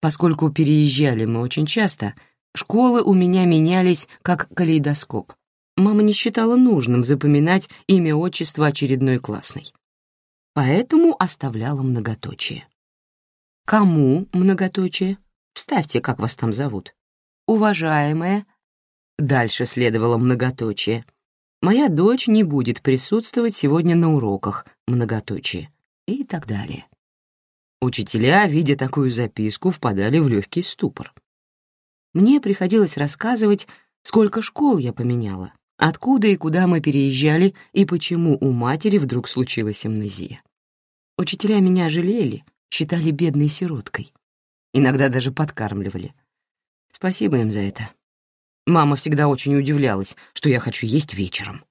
Поскольку переезжали мы очень часто, школы у меня менялись как калейдоскоп. Мама не считала нужным запоминать имя отчества очередной классной. Поэтому оставляла многоточие. Кому многоточие? Вставьте, как вас там зовут. Уважаемая. Дальше следовало многоточие. Моя дочь не будет присутствовать сегодня на уроках, многоточие. И так далее. Учителя, видя такую записку, впадали в легкий ступор. Мне приходилось рассказывать, сколько школ я поменяла, откуда и куда мы переезжали и почему у матери вдруг случилась амнезия. Учителя меня жалели, считали бедной сироткой. Иногда даже подкармливали. Спасибо им за это. Мама всегда очень удивлялась, что я хочу есть вечером.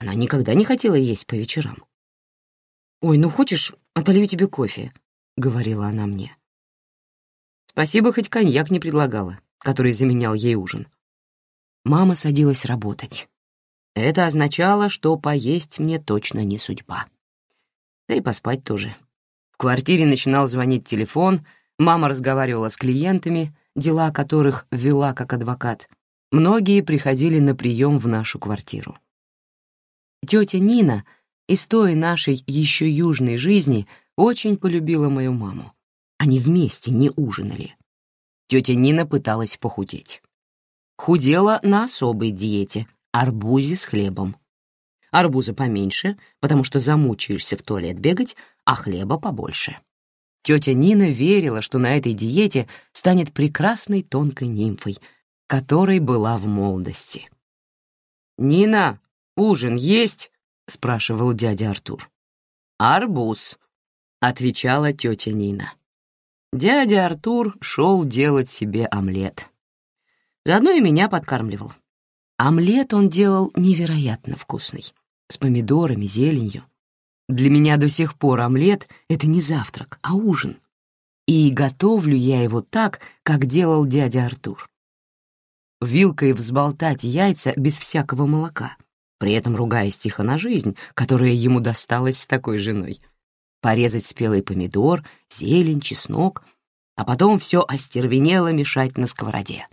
Она никогда не хотела есть по вечерам. «Ой, ну хочешь, отолью тебе кофе?» — говорила она мне. Спасибо, хоть коньяк не предлагала, который заменял ей ужин. Мама садилась работать. Это означало, что поесть мне точно не судьба. Да и поспать тоже квартире начинал звонить телефон, мама разговаривала с клиентами, дела которых вела как адвокат. Многие приходили на прием в нашу квартиру. Тетя Нина из той нашей еще южной жизни очень полюбила мою маму. Они вместе не ужинали. Тетя Нина пыталась похудеть. Худела на особой диете — арбузе с хлебом. Арбуза поменьше, потому что замучаешься в туалет бегать, а хлеба побольше. Тетя Нина верила, что на этой диете станет прекрасной тонкой нимфой, которой была в молодости. «Нина, ужин есть?» — спрашивал дядя Артур. «Арбуз», — отвечала тетя Нина. Дядя Артур шел делать себе омлет. Заодно и меня подкармливал. Омлет он делал невероятно вкусный, с помидорами, зеленью. Для меня до сих пор омлет — это не завтрак, а ужин. И готовлю я его так, как делал дядя Артур. Вилкой взболтать яйца без всякого молока, при этом ругаясь тихо на жизнь, которая ему досталась с такой женой. Порезать спелый помидор, зелень, чеснок, а потом все остервенело мешать на сковороде.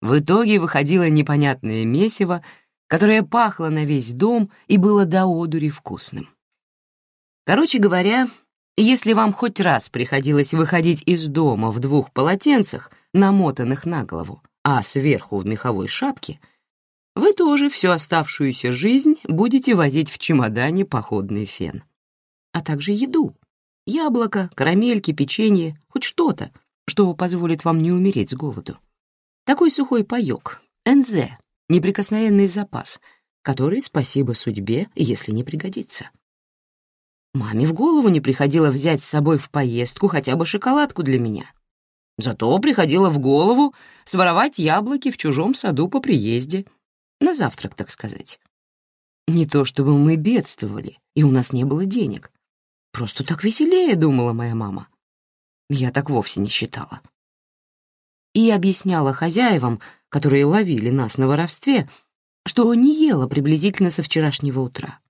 В итоге выходило непонятное месиво, которое пахло на весь дом и было до одури вкусным. Короче говоря, если вам хоть раз приходилось выходить из дома в двух полотенцах, намотанных на голову, а сверху в меховой шапке, вы тоже всю оставшуюся жизнь будете возить в чемодане походный фен. А также еду. Яблоко, карамельки, печенье, хоть что-то, что позволит вам не умереть с голоду. Такой сухой паёк, НЗ, неприкосновенный запас, который, спасибо судьбе, если не пригодится. Маме в голову не приходило взять с собой в поездку хотя бы шоколадку для меня. Зато приходило в голову своровать яблоки в чужом саду по приезде. На завтрак, так сказать. Не то чтобы мы бедствовали, и у нас не было денег. Просто так веселее, думала моя мама. Я так вовсе не считала. и объясняла хозяевам, которые ловили нас на воровстве, что не ела приблизительно со вчерашнего утра.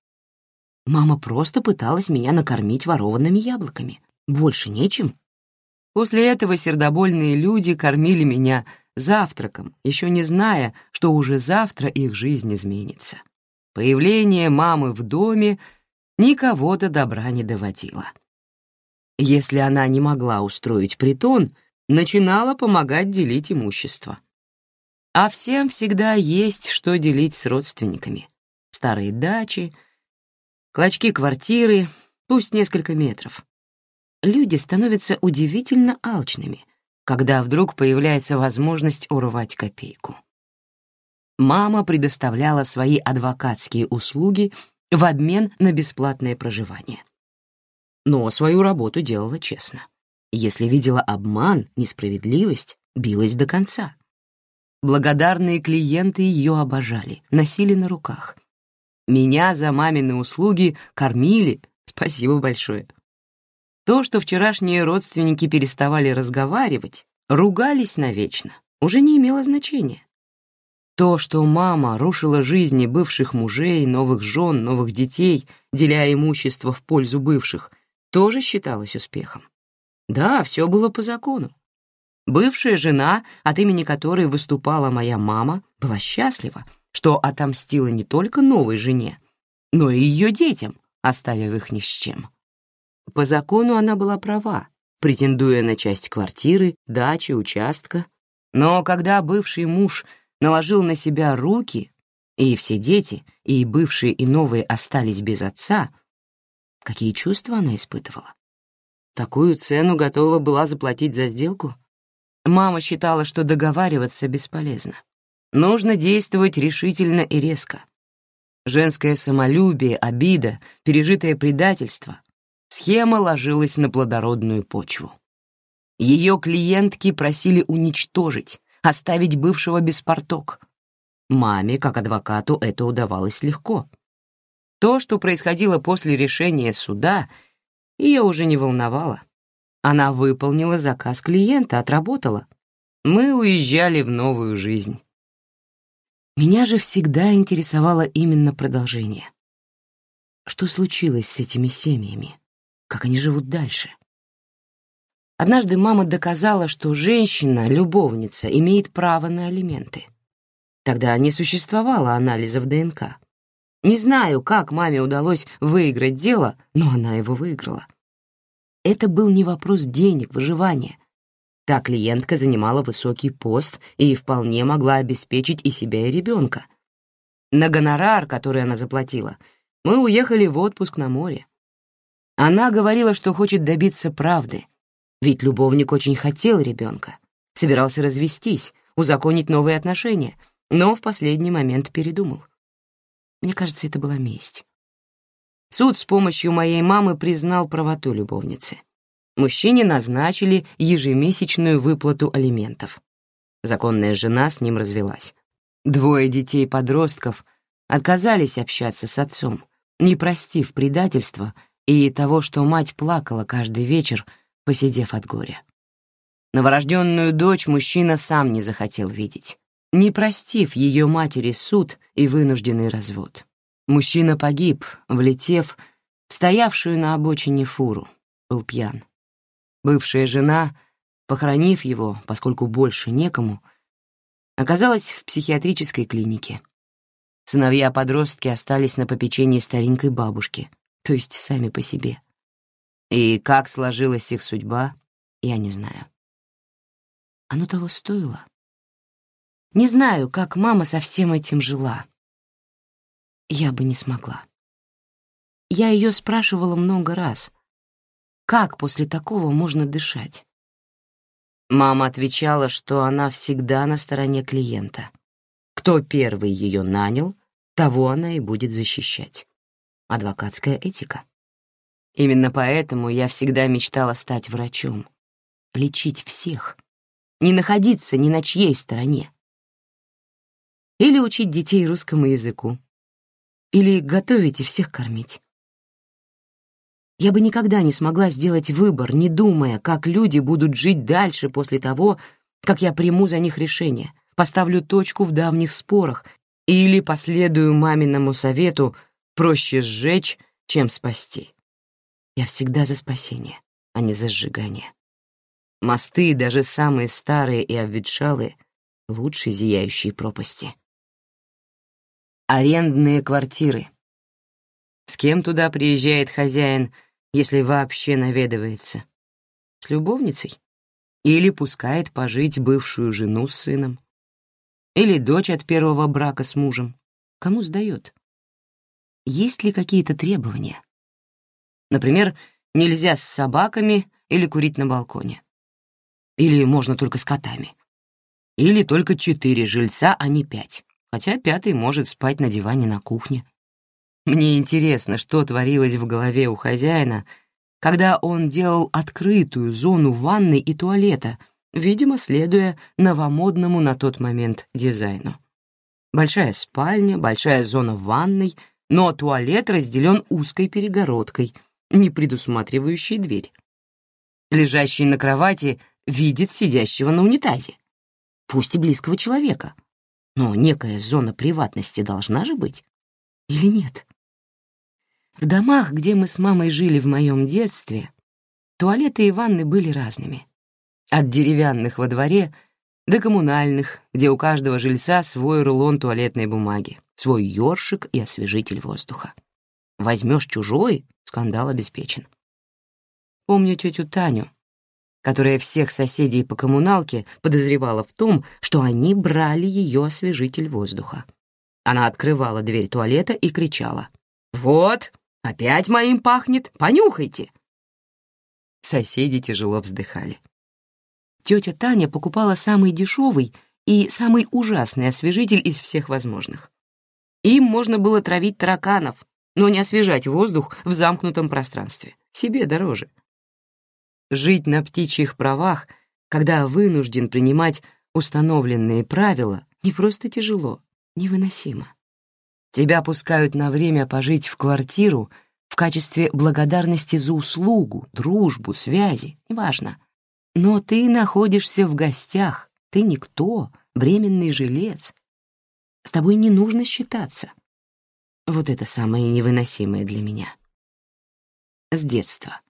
Мама просто пыталась меня накормить ворованными яблоками. Больше нечем. После этого сердобольные люди кормили меня завтраком, еще не зная, что уже завтра их жизнь изменится. Появление мамы в доме никого до добра не доводило. Если она не могла устроить притон, начинала помогать делить имущество. А всем всегда есть что делить с родственниками. Старые дачи, клочки квартиры, пусть несколько метров. Люди становятся удивительно алчными, когда вдруг появляется возможность урвать копейку. Мама предоставляла свои адвокатские услуги в обмен на бесплатное проживание. Но свою работу делала честно. Если видела обман, несправедливость, билась до конца. Благодарные клиенты ее обожали, носили на руках. Меня за мамины услуги кормили, спасибо большое. То, что вчерашние родственники переставали разговаривать, ругались навечно, уже не имело значения. То, что мама рушила жизни бывших мужей, новых жен, новых детей, деля имущество в пользу бывших, тоже считалось успехом. Да, все было по закону. Бывшая жена, от имени которой выступала моя мама, была счастлива, что отомстила не только новой жене, но и ее детям, оставив их ни с чем. По закону она была права, претендуя на часть квартиры, дачи, участка. Но когда бывший муж наложил на себя руки, и все дети, и бывшие, и новые остались без отца, какие чувства она испытывала? Такую цену готова была заплатить за сделку? Мама считала, что договариваться бесполезно. Нужно действовать решительно и резко. Женское самолюбие, обида, пережитое предательство — схема ложилась на плодородную почву. Ее клиентки просили уничтожить, оставить бывшего без порток. Маме, как адвокату, это удавалось легко. То, что происходило после решения суда, ее уже не волновало. Она выполнила заказ клиента, отработала. Мы уезжали в новую жизнь. Меня же всегда интересовало именно продолжение. Что случилось с этими семьями? Как они живут дальше? Однажды мама доказала, что женщина, любовница, имеет право на алименты. Тогда не существовало анализов ДНК. Не знаю, как маме удалось выиграть дело, но она его выиграла. Это был не вопрос денег, выживания. Та клиентка занимала высокий пост и вполне могла обеспечить и себя, и ребенка. На гонорар, который она заплатила, мы уехали в отпуск на море. Она говорила, что хочет добиться правды, ведь любовник очень хотел ребенка, собирался развестись, узаконить новые отношения, но в последний момент передумал. Мне кажется, это была месть. Суд с помощью моей мамы признал правоту любовницы. Мужчине назначили ежемесячную выплату алиментов. Законная жена с ним развелась. Двое детей-подростков отказались общаться с отцом, не простив предательства и того, что мать плакала каждый вечер, посидев от горя. Новорожденную дочь мужчина сам не захотел видеть, не простив ее матери суд и вынужденный развод. Мужчина погиб, влетев в стоявшую на обочине фуру, был пьян. Бывшая жена, похоронив его, поскольку больше некому, оказалась в психиатрической клинике. Сыновья-подростки остались на попечении старенькой бабушки, то есть сами по себе. И как сложилась их судьба, я не знаю. Оно того стоило. Не знаю, как мама со всем этим жила я бы не смогла. Я ее спрашивала много раз, как после такого можно дышать. Мама отвечала, что она всегда на стороне клиента. Кто первый ее нанял, того она и будет защищать. Адвокатская этика. Именно поэтому я всегда мечтала стать врачом, лечить всех, не находиться ни на чьей стороне. Или учить детей русскому языку, или готовить и всех кормить. Я бы никогда не смогла сделать выбор, не думая, как люди будут жить дальше после того, как я приму за них решение, поставлю точку в давних спорах или последую маминому совету проще сжечь, чем спасти. Я всегда за спасение, а не за сжигание. Мосты, даже самые старые и обветшалые, лучше зияющие пропасти. Арендные квартиры. С кем туда приезжает хозяин, если вообще наведывается? С любовницей? Или пускает пожить бывшую жену с сыном? Или дочь от первого брака с мужем? Кому сдает? Есть ли какие-то требования? Например, нельзя с собаками или курить на балконе. Или можно только с котами. Или только четыре жильца, а не пять хотя пятый может спать на диване на кухне. Мне интересно, что творилось в голове у хозяина, когда он делал открытую зону ванной и туалета, видимо, следуя новомодному на тот момент дизайну. Большая спальня, большая зона ванной, но туалет разделен узкой перегородкой, не предусматривающей дверь. Лежащий на кровати видит сидящего на унитазе, пусть и близкого человека, но некая зона приватности должна же быть. Или нет? В домах, где мы с мамой жили в моем детстве, туалеты и ванны были разными. От деревянных во дворе до коммунальных, где у каждого жильца свой рулон туалетной бумаги, свой ёршик и освежитель воздуха. Возьмешь чужой — скандал обеспечен. Помню тетю Таню, которая всех соседей по коммуналке подозревала в том, что они брали ее освежитель воздуха. Она открывала дверь туалета и кричала. «Вот, опять моим пахнет, понюхайте!» Соседи тяжело вздыхали. Тетя Таня покупала самый дешевый и самый ужасный освежитель из всех возможных. Им можно было травить тараканов, но не освежать воздух в замкнутом пространстве. Себе дороже. Жить на птичьих правах, когда вынужден принимать установленные правила, не просто тяжело, невыносимо. Тебя пускают на время пожить в квартиру в качестве благодарности за услугу, дружбу, связи, неважно. Но ты находишься в гостях, ты никто, временный жилец. С тобой не нужно считаться. Вот это самое невыносимое для меня. С детства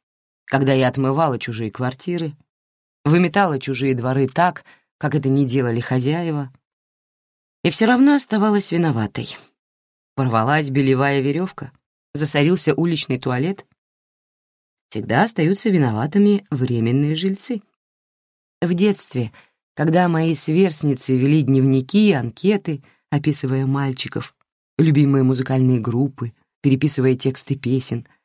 когда я отмывала чужие квартиры, выметала чужие дворы так, как это не делали хозяева, и все равно оставалась виноватой. Порвалась белевая веревка, засорился уличный туалет. Всегда остаются виноватыми временные жильцы. В детстве, когда мои сверстницы вели дневники, анкеты, описывая мальчиков, любимые музыкальные группы, переписывая тексты песен —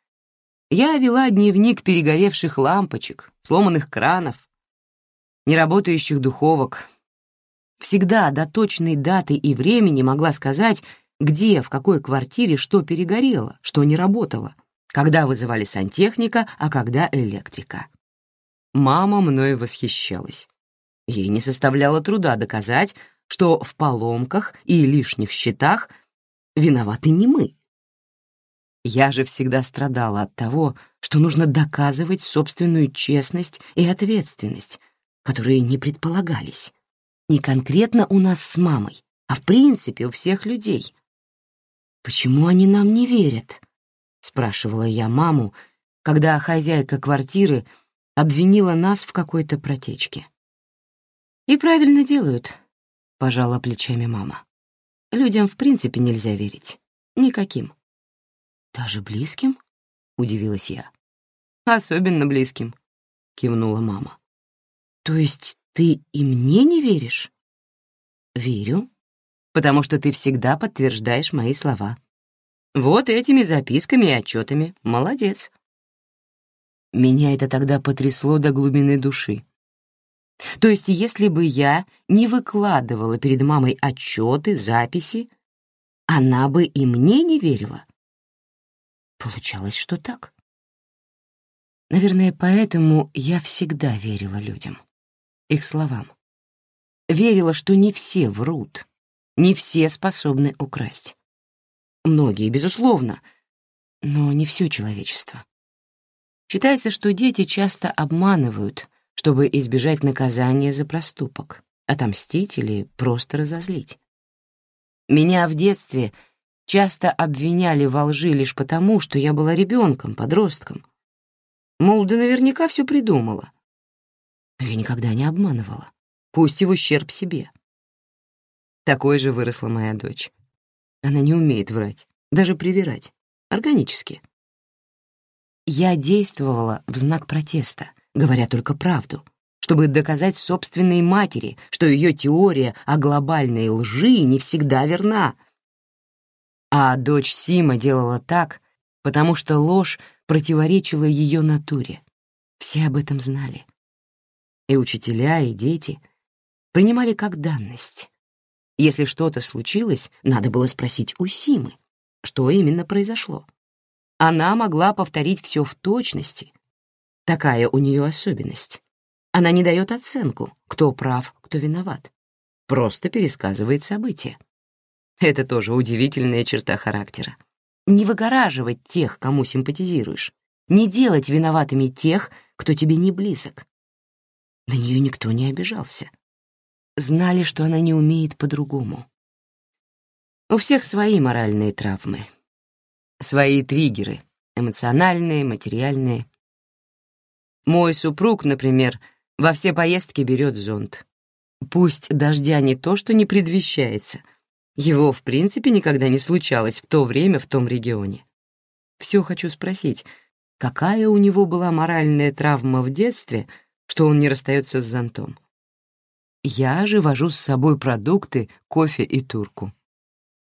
я вела дневник перегоревших лампочек, сломанных кранов, неработающих духовок. Всегда до точной даты и времени могла сказать, где, в какой квартире что перегорело, что не работало, когда вызывали сантехника, а когда электрика. Мама мной восхищалась. Ей не составляло труда доказать, что в поломках и лишних счетах виноваты не мы, я же всегда страдала от того, что нужно доказывать собственную честность и ответственность, которые не предполагались. Не конкретно у нас с мамой, а в принципе у всех людей. «Почему они нам не верят?» — спрашивала я маму, когда хозяйка квартиры обвинила нас в какой-то протечке. «И правильно делают», — пожала плечами мама. «Людям в принципе нельзя верить. Никаким. «Даже близким?» — удивилась я. «Особенно близким», — кивнула мама. «То есть ты и мне не веришь?» «Верю, потому что ты всегда подтверждаешь мои слова. Вот этими записками и отчетами. Молодец». Меня это тогда потрясло до глубины души. То есть, если бы я не выкладывала перед мамой отчеты, записи, она бы и мне не верила. Получалось, что так. Наверное, поэтому я всегда верила людям, их словам. Верила, что не все врут, не все способны украсть. Многие, безусловно, но не все человечество. Считается, что дети часто обманывают, чтобы избежать наказания за проступок, отомстить или просто разозлить. Меня в детстве часто обвиняли во лжи лишь потому, что я была ребенком, подростком. Мол, да наверняка все придумала. Но я никогда не обманывала, пусть и в ущерб себе. Такой же выросла моя дочь. Она не умеет врать, даже привирать, органически. Я действовала в знак протеста, говоря только правду, чтобы доказать собственной матери, что ее теория о глобальной лжи не всегда верна. А дочь Сима делала так, потому что ложь противоречила ее натуре. Все об этом знали. И учителя, и дети принимали как данность. Если что-то случилось, надо было спросить у Симы, что именно произошло. Она могла повторить все в точности. Такая у нее особенность. Она не дает оценку, кто прав, кто виноват. Просто пересказывает события. Это тоже удивительная черта характера. Не выгораживать тех, кому симпатизируешь. Не делать виноватыми тех, кто тебе не близок. На нее никто не обижался. Знали, что она не умеет по-другому. У всех свои моральные травмы, свои триггеры, эмоциональные, материальные. Мой супруг, например, во все поездки берет зонт. Пусть дождя не то, что не предвещается. Его, в принципе, никогда не случалось в то время в том регионе. Все хочу спросить, какая у него была моральная травма в детстве, что он не расстается с зонтом? Я же вожу с собой продукты, кофе и турку.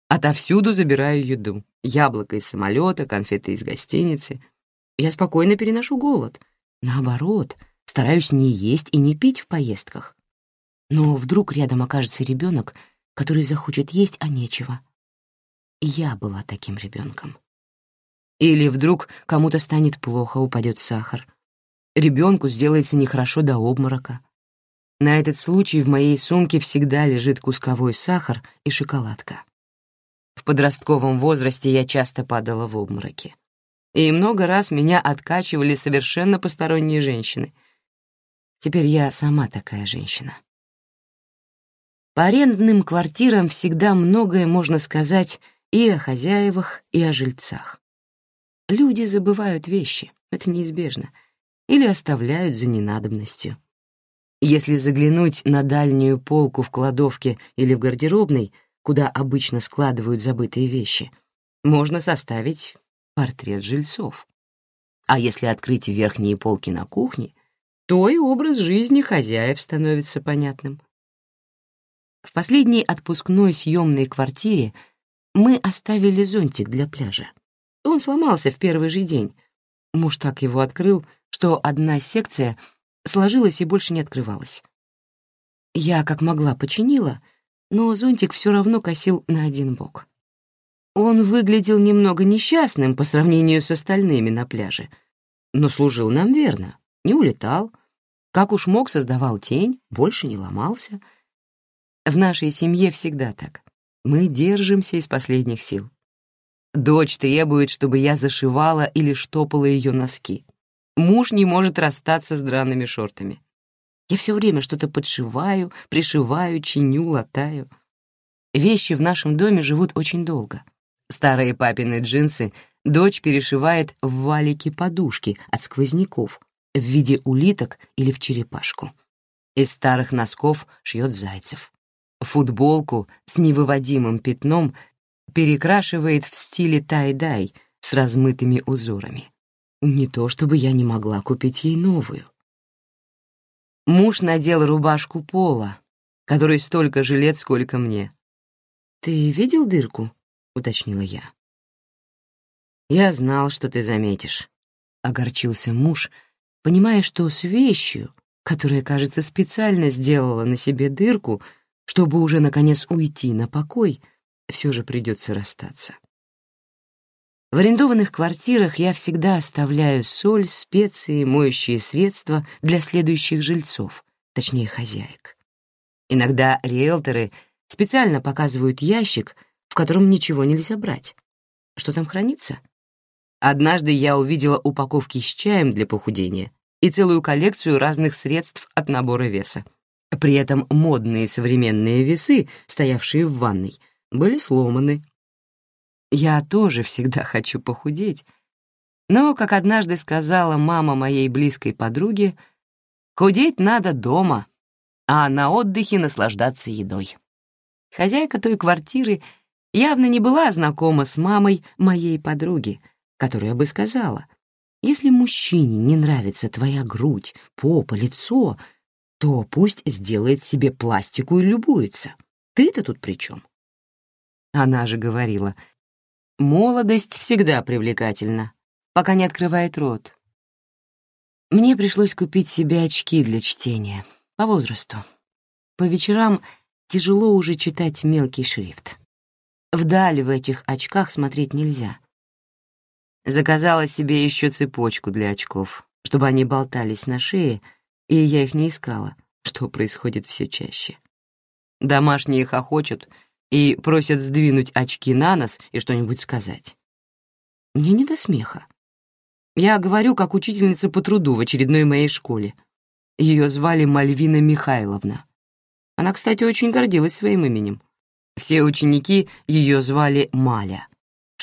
Отовсюду забираю еду. Яблоко из самолета, конфеты из гостиницы. Я спокойно переношу голод. Наоборот, стараюсь не есть и не пить в поездках. Но вдруг рядом окажется ребенок, который захочет есть, а нечего. Я была таким ребенком. Или вдруг кому-то станет плохо, упадет сахар. Ребенку сделается нехорошо до обморока. На этот случай в моей сумке всегда лежит кусковой сахар и шоколадка. В подростковом возрасте я часто падала в обмороки. И много раз меня откачивали совершенно посторонние женщины. Теперь я сама такая женщина. По арендным квартирам всегда многое можно сказать и о хозяевах, и о жильцах. Люди забывают вещи, это неизбежно, или оставляют за ненадобностью. Если заглянуть на дальнюю полку в кладовке или в гардеробной, куда обычно складывают забытые вещи, можно составить портрет жильцов. А если открыть верхние полки на кухне, то и образ жизни хозяев становится понятным. В последней отпускной съемной квартире мы оставили зонтик для пляжа. Он сломался в первый же день. Муж так его открыл, что одна секция сложилась и больше не открывалась. Я как могла починила — но зонтик все равно косил на один бок. Он выглядел немного несчастным по сравнению с остальными на пляже, но служил нам верно, не улетал. Как уж мог, создавал тень, больше не ломался. В нашей семье всегда так. Мы держимся из последних сил. Дочь требует, чтобы я зашивала или штопала ее носки. Муж не может расстаться с драными шортами. Я все время что-то подшиваю, пришиваю, чиню, латаю. Вещи в нашем доме живут очень долго. Старые папины джинсы дочь перешивает в валики подушки от сквозняков в виде улиток или в черепашку. Из старых носков шьет зайцев. Футболку с невыводимым пятном перекрашивает в стиле тай-дай с размытыми узорами. Не то чтобы я не могла купить ей новую. Муж надел рубашку пола, которой столько же лет, сколько мне. «Ты видел дырку?» — уточнила я. «Я знал, что ты заметишь», — огорчился муж, понимая, что с вещью, которая, кажется, специально сделала на себе дырку, чтобы уже, наконец, уйти на покой, все же придется расстаться. В арендованных квартирах я всегда оставляю соль, специи, моющие средства для следующих жильцов, точнее, хозяек. Иногда риэлторы специально показывают ящик, в котором ничего нельзя брать. Что там хранится? Однажды я увидела упаковки с чаем для похудения и целую коллекцию разных средств от набора веса. При этом модные современные весы, стоявшие в ванной, были сломаны. Я тоже всегда (laughs) хочу похудеть, но, как однажды сказала мама моей близкой подруги, худеть надо дома, а на отдыхе наслаждаться едой. Хозяйка той квартиры явно не была знакома с мамой моей подруги, которая бы сказала, если мужчине не нравится твоя грудь, попа, лицо, то пусть сделает себе пластику и любуется. Ты-то тут при чем? Она же говорила, молодость всегда привлекательна, пока не открывает рот. Мне пришлось купить себе очки для чтения, по возрасту. По вечерам тяжело уже читать мелкий шрифт. Вдали в этих очках смотреть нельзя. Заказала себе еще цепочку для очков, чтобы они болтались на шее, и я их не искала, что происходит все чаще. Домашние хохочут и просят сдвинуть очки на нос и что-нибудь сказать. Мне не до смеха. Я говорю, как учительница по труду в очередной моей школе. Ее звали Мальвина Михайловна. Она, кстати, очень гордилась своим именем. Все ученики ее звали Маля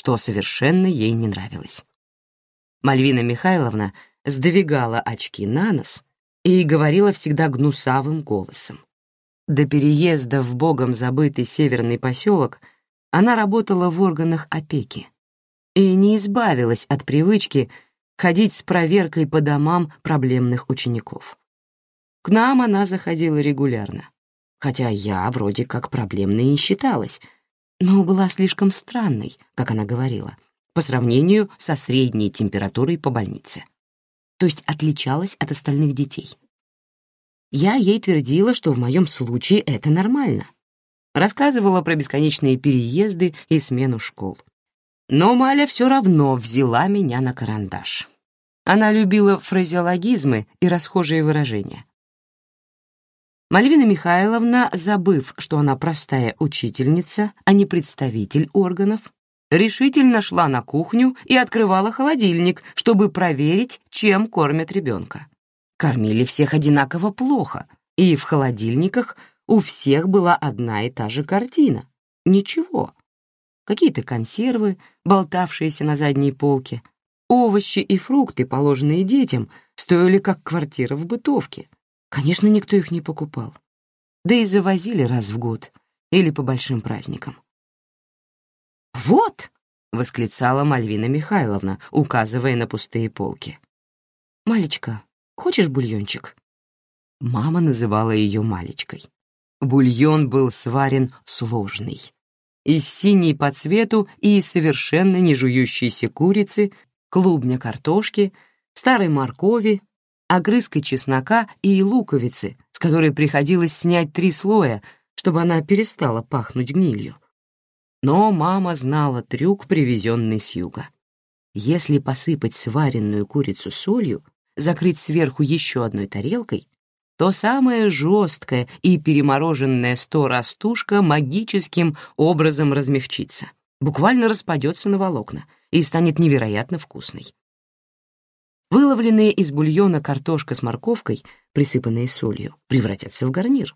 что совершенно ей не нравилось. Мальвина Михайловна сдвигала очки на нос и говорила всегда гнусавым голосом. До переезда в богом забытый северный поселок она работала в органах опеки и не избавилась от привычки ходить с проверкой по домам проблемных учеников. К нам она заходила регулярно, хотя я вроде как проблемной не считалась — но была слишком странной, как она говорила, по сравнению со средней температурой по больнице. То есть отличалась от остальных детей. Я ей твердила, что в моем случае это нормально. Рассказывала про бесконечные переезды и смену школ. Но Маля все равно взяла меня на карандаш. Она любила фразеологизмы и расхожие выражения. Мальвина Михайловна, забыв, что она простая учительница, а не представитель органов, решительно шла на кухню и открывала холодильник, чтобы проверить, чем кормят ребенка. Кормили всех одинаково плохо, и в холодильниках у всех была одна и та же картина. Ничего. Какие-то консервы, болтавшиеся на задней полке, овощи и фрукты, положенные детям, стоили как квартира в бытовке — Конечно, никто их не покупал. Да и завозили раз в год или по большим праздникам. «Вот!» — восклицала Мальвина Михайловна, указывая на пустые полки. «Малечка, хочешь бульончик?» Мама называла ее Малечкой. Бульон был сварен сложный. Из синей по цвету и совершенно не жующейся курицы, клубня картошки, старой моркови, огрызка чеснока и луковицы, с которой приходилось снять три слоя, чтобы она перестала пахнуть гнилью. Но мама знала трюк, привезенный с юга. Если посыпать сваренную курицу солью, закрыть сверху еще одной тарелкой, то самая жесткая и перемороженная сто раз тушка магическим образом размягчится, буквально распадется на волокна и станет невероятно вкусной. Выловленные из бульона картошка с морковкой, присыпанные солью, превратятся в гарнир.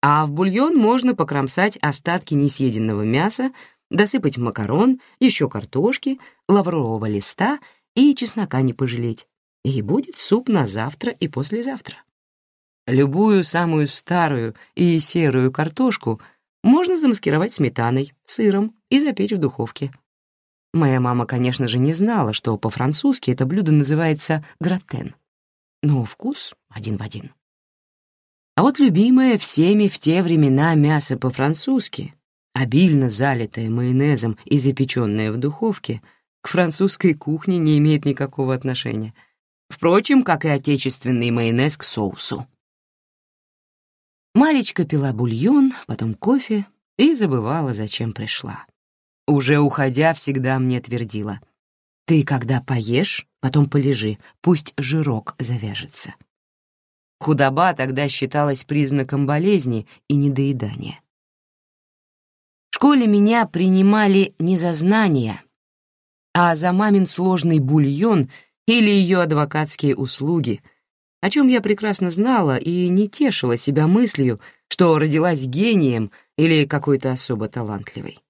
А в бульон можно покромсать остатки несъеденного мяса, досыпать макарон, еще картошки, лаврового листа и чеснока не пожалеть. И будет суп на завтра и послезавтра. Любую самую старую и серую картошку можно замаскировать сметаной, сыром и запечь в духовке. Моя мама, конечно же, не знала, что по-французски это блюдо называется гратен. Но вкус один в один. А вот любимое всеми в те времена мясо по-французски, обильно залитое майонезом и запеченное в духовке, к французской кухне не имеет никакого отношения. Впрочем, как и отечественный майонез к соусу. Малечка пила бульон, потом кофе и забывала, зачем пришла. Уже уходя, всегда мне твердила. «Ты, когда поешь, потом полежи, пусть жирок завяжется». Худоба тогда считалась признаком болезни и недоедания. В школе меня принимали не за знания, а за мамин сложный бульон или ее адвокатские услуги, о чем я прекрасно знала и не тешила себя мыслью, что родилась гением или какой-то особо талантливой.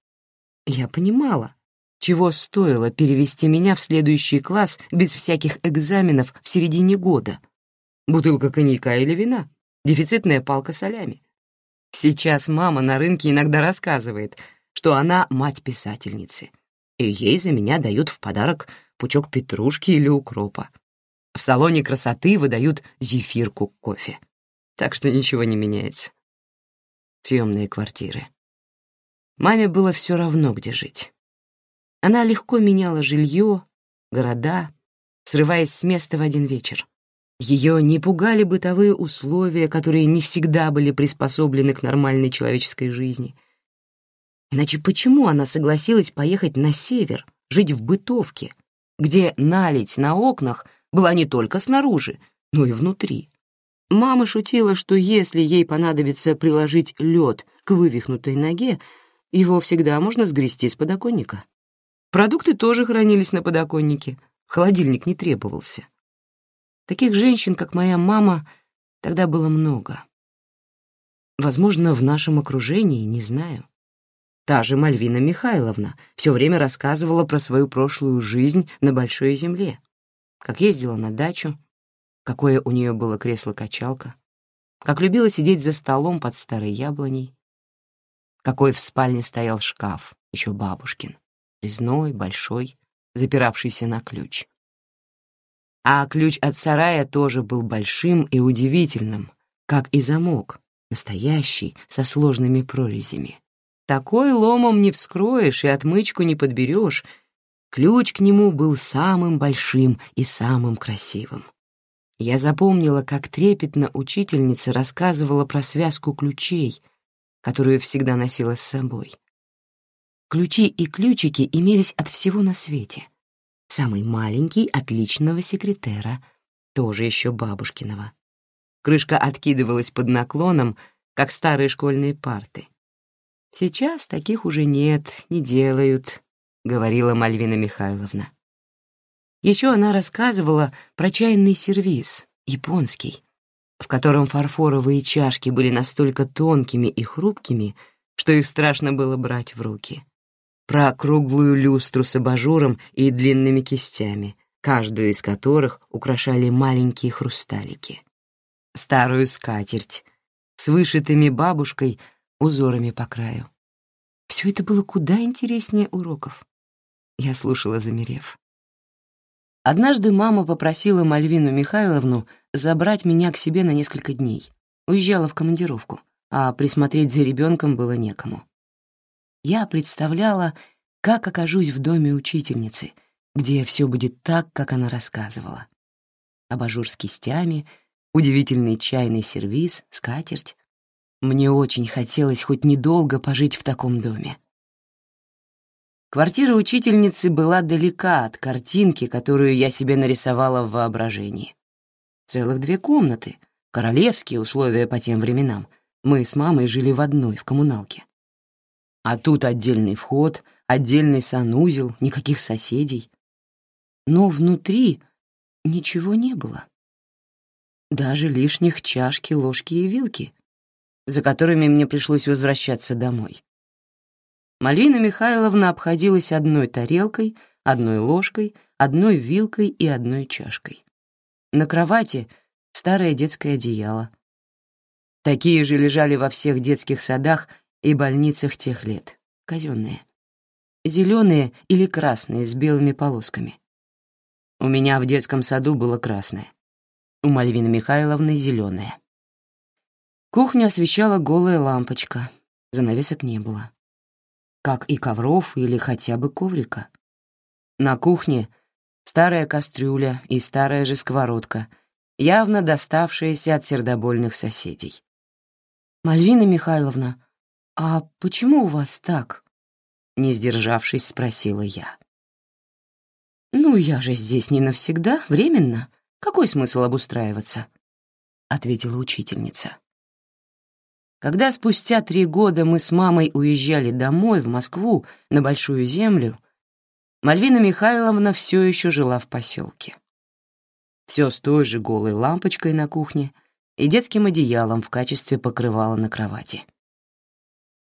Я понимала, чего стоило перевести меня в следующий класс без всяких экзаменов в середине года. Бутылка коньяка или вина, дефицитная палка солями. Сейчас мама на рынке иногда рассказывает, что она мать писательницы, и ей за меня дают в подарок пучок петрушки или укропа. В салоне красоты выдают зефирку кофе. Так что ничего не меняется. Съемные квартиры. Маме было все равно, где жить. Она легко меняла жилье, города, срываясь с места в один вечер. Ее не пугали бытовые условия, которые не всегда были приспособлены к нормальной человеческой жизни. Иначе почему она согласилась поехать на север, жить в бытовке, где налить на окнах была не только снаружи, но и внутри? Мама шутила, что если ей понадобится приложить лед к вывихнутой ноге, его всегда можно сгрести с подоконника. Продукты тоже хранились на подоконнике, холодильник не требовался. Таких женщин, как моя мама, тогда было много. Возможно, в нашем окружении, не знаю. Та же Мальвина Михайловна все время рассказывала про свою прошлую жизнь на Большой Земле, как ездила на дачу, какое у нее было кресло-качалка, как любила сидеть за столом под старой яблоней, какой в спальне стоял шкаф, еще бабушкин резной, большой, запиравшийся на ключ. А ключ от сарая тоже был большим и удивительным, как и замок, настоящий, со сложными прорезями. Такой ломом не вскроешь и отмычку не подберешь. Ключ к нему был самым большим и самым красивым. Я запомнила, как трепетно учительница рассказывала про связку ключей, которую всегда носила с собой. Ключи и ключики имелись от всего на свете. Самый маленький — от личного секретера, тоже еще бабушкиного. Крышка откидывалась под наклоном, как старые школьные парты. «Сейчас таких уже нет, не делают», — говорила Мальвина Михайловна. Еще она рассказывала про чайный сервиз, японский, в котором фарфоровые чашки были настолько тонкими и хрупкими, что их страшно было брать в руки про круглую люстру с абажуром и длинными кистями, каждую из которых украшали маленькие хрусталики. Старую скатерть с вышитыми бабушкой узорами по краю. Все это было куда интереснее уроков. Я слушала, замерев. Однажды мама попросила Мальвину Михайловну забрать меня к себе на несколько дней. Уезжала в командировку, а присмотреть за ребенком было некому я представляла, как окажусь в доме учительницы, где все будет так, как она рассказывала. Абажур с кистями, удивительный чайный сервиз, скатерть. Мне очень хотелось хоть недолго пожить в таком доме. Квартира учительницы была далека от картинки, которую я себе нарисовала в воображении. Целых две комнаты, королевские условия по тем временам. Мы с мамой жили в одной, в коммуналке. А тут отдельный вход, отдельный санузел, никаких соседей. Но внутри ничего не было. Даже лишних чашки, ложки и вилки, за которыми мне пришлось возвращаться домой. Малина Михайловна обходилась одной тарелкой, одной ложкой, одной вилкой и одной чашкой. На кровати старое детское одеяло. Такие же лежали во всех детских садах и больницах тех лет, казенные. Зеленые или красные с белыми полосками. У меня в детском саду было красное. У Мальвины Михайловны — зеленое. Кухню освещала голая лампочка, занавесок не было. Как и ковров или хотя бы коврика. На кухне старая кастрюля и старая же сковородка, явно доставшаяся от сердобольных соседей. «Мальвина Михайловна, «А почему у вас так?» — не сдержавшись, спросила я. «Ну, я же здесь не навсегда, временно. Какой смысл обустраиваться?» — ответила учительница. Когда спустя три года мы с мамой уезжали домой, в Москву, на Большую Землю, Мальвина Михайловна все еще жила в поселке. Все с той же голой лампочкой на кухне и детским одеялом в качестве покрывала на кровати.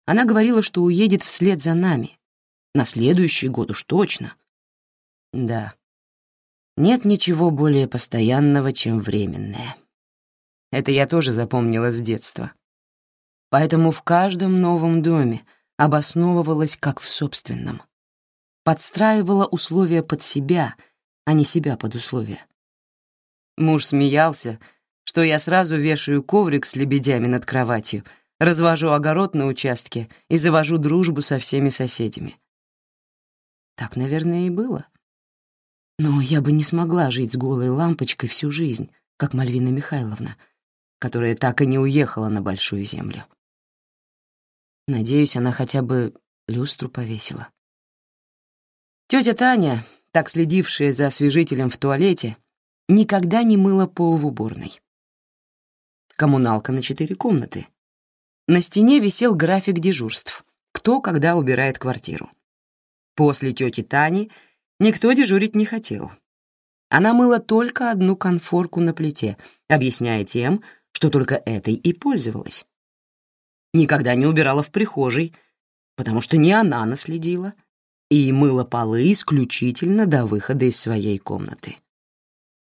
Она говорила, что уедет вслед за нами. На следующий год уж точно. Да, нет ничего более постоянного, чем временное. Это я тоже запомнила с детства. Поэтому в каждом новом доме обосновывалась как в собственном. Подстраивала условия под себя, а не себя под условия. Муж смеялся, что я сразу вешаю коврик с лебедями над кроватью, развожу огород на участке и завожу дружбу со всеми соседями. Так, наверное, и было. Но я бы не смогла жить с голой лампочкой всю жизнь, как Мальвина Михайловна, которая так и не уехала на Большую Землю. Надеюсь, она хотя бы люстру повесила. Тетя Таня, так следившая за освежителем в туалете, никогда не мыла пол в уборной. Коммуналка на четыре комнаты. На стене висел график дежурств, кто когда убирает квартиру. После тети Тани никто дежурить не хотел. Она мыла только одну конфорку на плите, объясняя тем, что только этой и пользовалась. Никогда не убирала в прихожей, потому что не она наследила, и мыла полы исключительно до выхода из своей комнаты.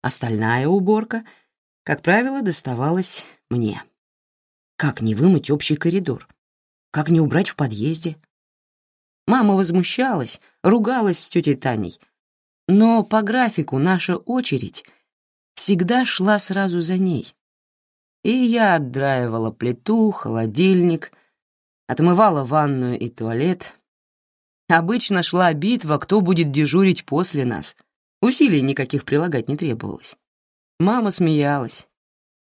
Остальная уборка, как правило, доставалась мне. Как не вымыть общий коридор? Как не убрать в подъезде? Мама возмущалась, ругалась с тетей Таней. Но по графику наша очередь всегда шла сразу за ней. И я отдраивала плиту, холодильник, отмывала ванную и туалет. Обычно шла битва, кто будет дежурить после нас, Усилий никаких прилагать не требовалось. Мама смеялась.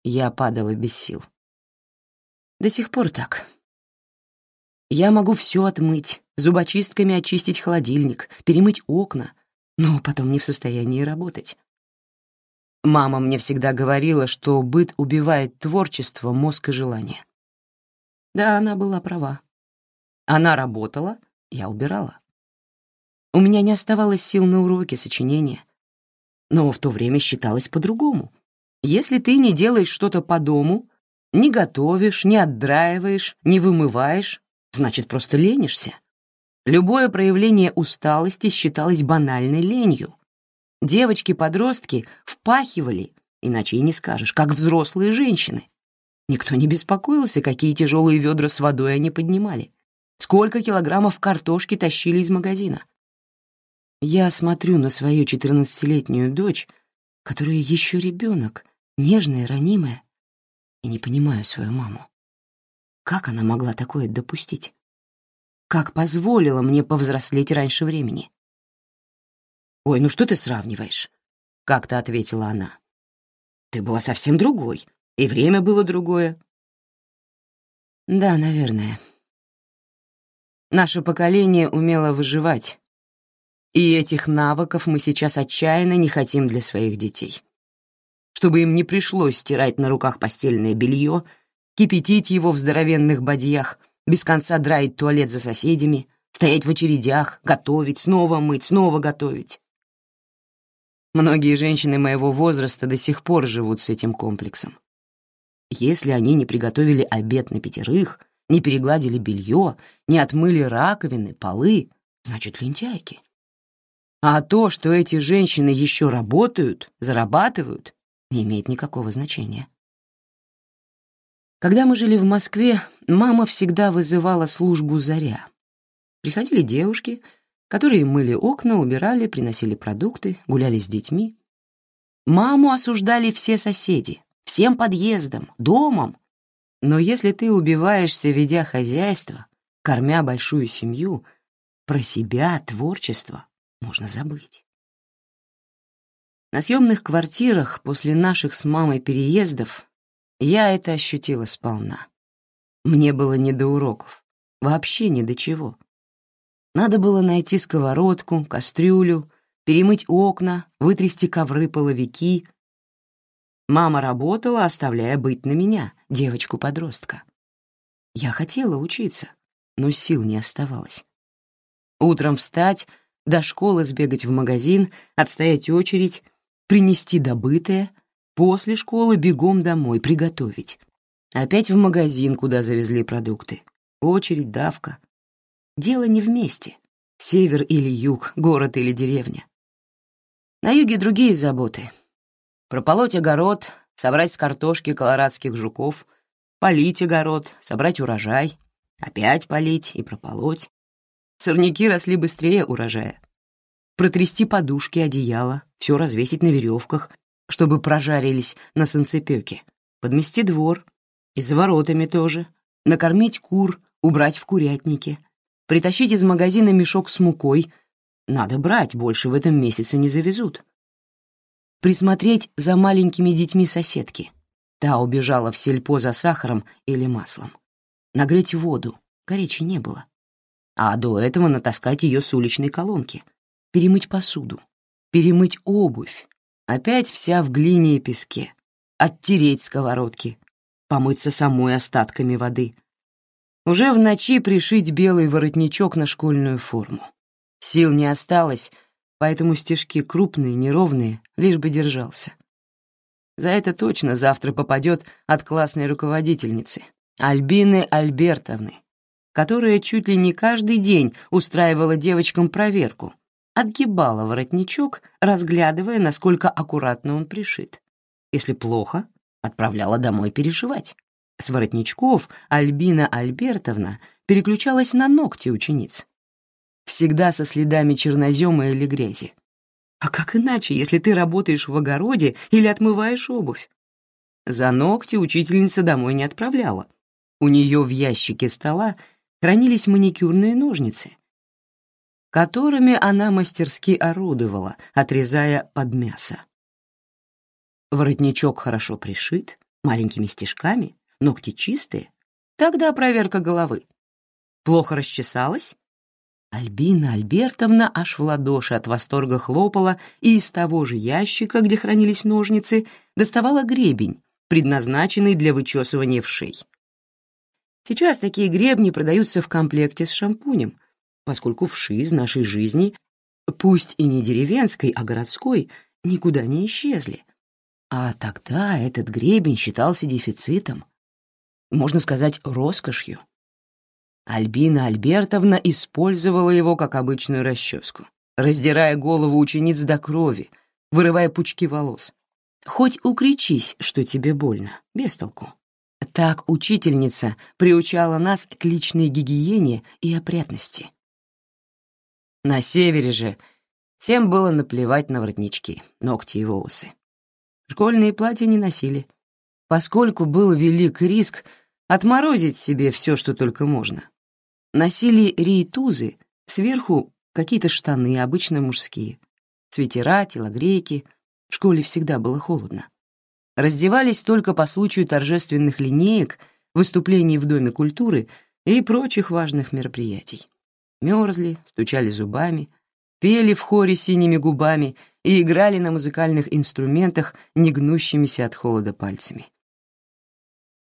Я падала без сил. До сих пор так. Я могу все отмыть, зубочистками очистить холодильник, перемыть окна, но потом не в состоянии работать. Мама мне всегда говорила, что быт убивает творчество, мозг и желание. Да, она была права. Она работала, я убирала. У меня не оставалось сил на уроки, сочинения. Но в то время считалось по-другому. Если ты не делаешь что-то по дому, не готовишь, не отдраиваешь, не вымываешь, значит, просто ленишься. Любое проявление усталости считалось банальной ленью. Девочки-подростки впахивали, иначе и не скажешь, как взрослые женщины. Никто не беспокоился, какие тяжелые ведра с водой они поднимали, сколько килограммов картошки тащили из магазина. Я смотрю на свою четырнадцатилетнюю дочь, которая еще ребенок, нежная, ранимая, и не понимаю свою маму. Как она могла такое допустить? Как позволила мне повзрослеть раньше времени? «Ой, ну что ты сравниваешь?» — как-то ответила она. «Ты была совсем другой, и время было другое». «Да, наверное». Наше поколение умело выживать, и этих навыков мы сейчас отчаянно не хотим для своих детей. Чтобы им не пришлось стирать на руках постельное белье, кипятить его в здоровенных бадьях, без конца драить туалет за соседями, стоять в очередях, готовить, снова мыть, снова готовить. Многие женщины моего возраста до сих пор живут с этим комплексом. Если они не приготовили обед на пятерых, не перегладили белье, не отмыли раковины, полы, значит, лентяйки. А то, что эти женщины еще работают, зарабатывают, не имеет никакого значения. Когда мы жили в Москве, мама всегда вызывала службу «Заря». Приходили девушки, которые мыли окна, убирали, приносили продукты, гуляли с детьми. Маму осуждали все соседи, всем подъездом, домом. Но если ты убиваешься, ведя хозяйство, кормя большую семью, про себя, творчество, можно забыть. На съемных квартирах после наших с мамой переездов я это ощутила сполна. Мне было не до уроков, вообще ни до чего. Надо было найти сковородку, кастрюлю, перемыть окна, вытрясти ковры, половики. Мама работала, оставляя быть на меня, девочку-подростка. Я хотела учиться, но сил не оставалось. Утром встать — до школы сбегать в магазин, отстоять очередь, принести добытое, после школы бегом домой, приготовить. Опять в магазин, куда завезли продукты. Очередь, давка. Дело не вместе. Север или юг, город или деревня. На юге другие заботы. Прополоть огород, собрать с картошки колорадских жуков, полить огород, собрать урожай, опять полить и прополоть. Сорняки росли быстрее урожая. Протрясти подушки, одеяло, все развесить на веревках, чтобы прожарились на санцепёке, подмести двор, и за воротами тоже, накормить кур, убрать в курятнике, притащить из магазина мешок с мукой. Надо брать, больше в этом месяце не завезут. Присмотреть за маленькими детьми соседки. Та убежала в сельпо за сахаром или маслом. Нагреть воду, горячей не было. А до этого натаскать ее с уличной колонки. Перемыть посуду. Перемыть обувь. Опять вся в глине и песке. Оттереть сковородки. Помыться самой остатками воды. Уже в ночи пришить белый воротничок на школьную форму. Сил не осталось, поэтому стежки крупные, неровные, лишь бы держался. За это точно завтра попадет от классной руководительницы, Альбины Альбертовны, которая чуть ли не каждый день устраивала девочкам проверку, отгибала воротничок, разглядывая, насколько аккуратно он пришит. Если плохо, отправляла домой перешивать. С воротничков Альбина Альбертовна переключалась на ногти учениц. Всегда со следами чернозема или грязи. А как иначе, если ты работаешь в огороде или отмываешь обувь? За ногти учительница домой не отправляла. У нее в ящике стола хранились маникюрные ножницы, которыми она мастерски орудовала, отрезая под мясо. Воротничок хорошо пришит, маленькими стежками, ногти чистые, тогда проверка головы. Плохо расчесалась? Альбина Альбертовна аж в ладоши от восторга хлопала и из того же ящика, где хранились ножницы, доставала гребень, предназначенный для вычесывания вшей. Сейчас такие гребни продаются в комплекте с шампунем, поскольку вши из нашей жизни, пусть и не деревенской, а городской, никуда не исчезли. А тогда этот гребень считался дефицитом можно сказать, роскошью. Альбина Альбертовна использовала его как обычную расческу, раздирая голову учениц до крови, вырывая пучки волос. Хоть укричись, что тебе больно, без толку. Так учительница приучала нас к личной гигиене и опрятности. На севере же всем было наплевать на воротнички, ногти и волосы. Школьные платья не носили, поскольку был велик риск отморозить себе все, что только можно. Носили рейтузы, сверху какие-то штаны, обычно мужские, свитера, телогрейки, в школе всегда было холодно. Раздевались только по случаю торжественных линеек, выступлений в Доме культуры и прочих важных мероприятий. Мерзли, стучали зубами, пели в хоре синими губами и играли на музыкальных инструментах, не гнущимися от холода пальцами.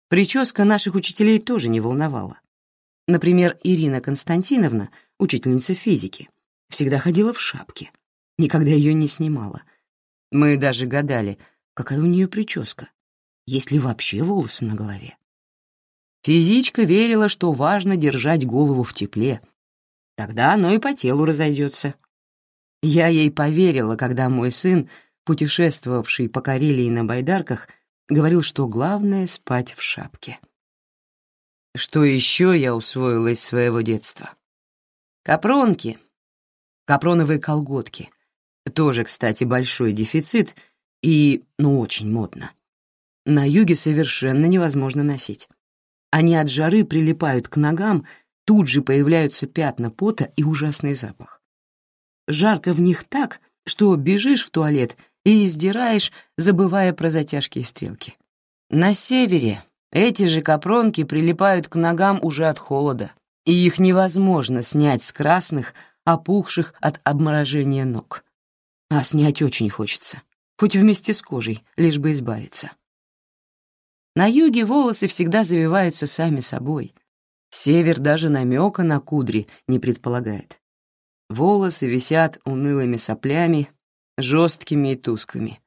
Прическа наших учителей тоже не волновала. Например, Ирина Константиновна, учительница физики, всегда ходила в шапке, никогда ее не снимала. Мы даже гадали, какая у нее прическа, есть ли вообще волосы на голове. Физичка верила, что важно держать голову в тепле, тогда оно и по телу разойдется. Я ей поверила, когда мой сын, путешествовавший по Карелии на байдарках, говорил, что главное — спать в шапке. Что еще я усвоила из своего детства? Капронки, капроновые колготки. Тоже, кстати, большой дефицит и, ну, очень модно. На юге совершенно невозможно носить. Они от жары прилипают к ногам, тут же появляются пятна пота и ужасный запах. Жарко в них так, что бежишь в туалет — и издираешь, забывая про затяжки и стрелки. На севере эти же капронки прилипают к ногам уже от холода, и их невозможно снять с красных, опухших от обморожения ног. А снять очень хочется, хоть вместе с кожей, лишь бы избавиться. На юге волосы всегда завиваются сами собой. Север даже намека на кудри не предполагает. Волосы висят унылыми соплями, жесткими и тусклыми,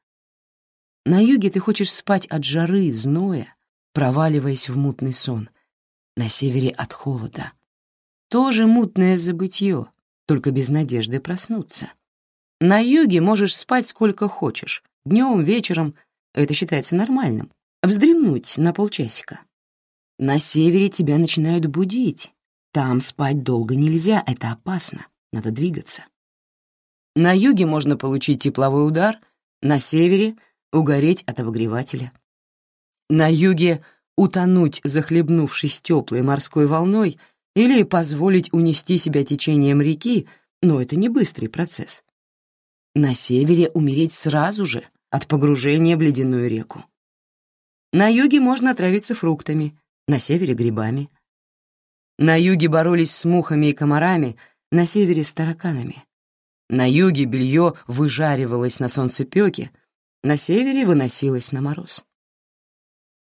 На юге ты хочешь спать от жары, зноя, проваливаясь в мутный сон. На севере от холода. Тоже мутное забытье, только без надежды проснуться. На юге можешь спать сколько хочешь, днем, вечером, это считается нормальным, вздремнуть на полчасика. На севере тебя начинают будить. Там спать долго нельзя, это опасно, надо двигаться. На юге можно получить тепловой удар, на севере — угореть от обогревателя. На юге — утонуть, захлебнувшись теплой морской волной, или позволить унести себя течением реки, но это не быстрый процесс. На севере умереть сразу же от погружения в ледяную реку. На юге можно отравиться фруктами, на севере — грибами. На юге боролись с мухами и комарами, на севере — с тараканами. На юге белье выжаривалось на солнцепёке, на севере выносилось на мороз.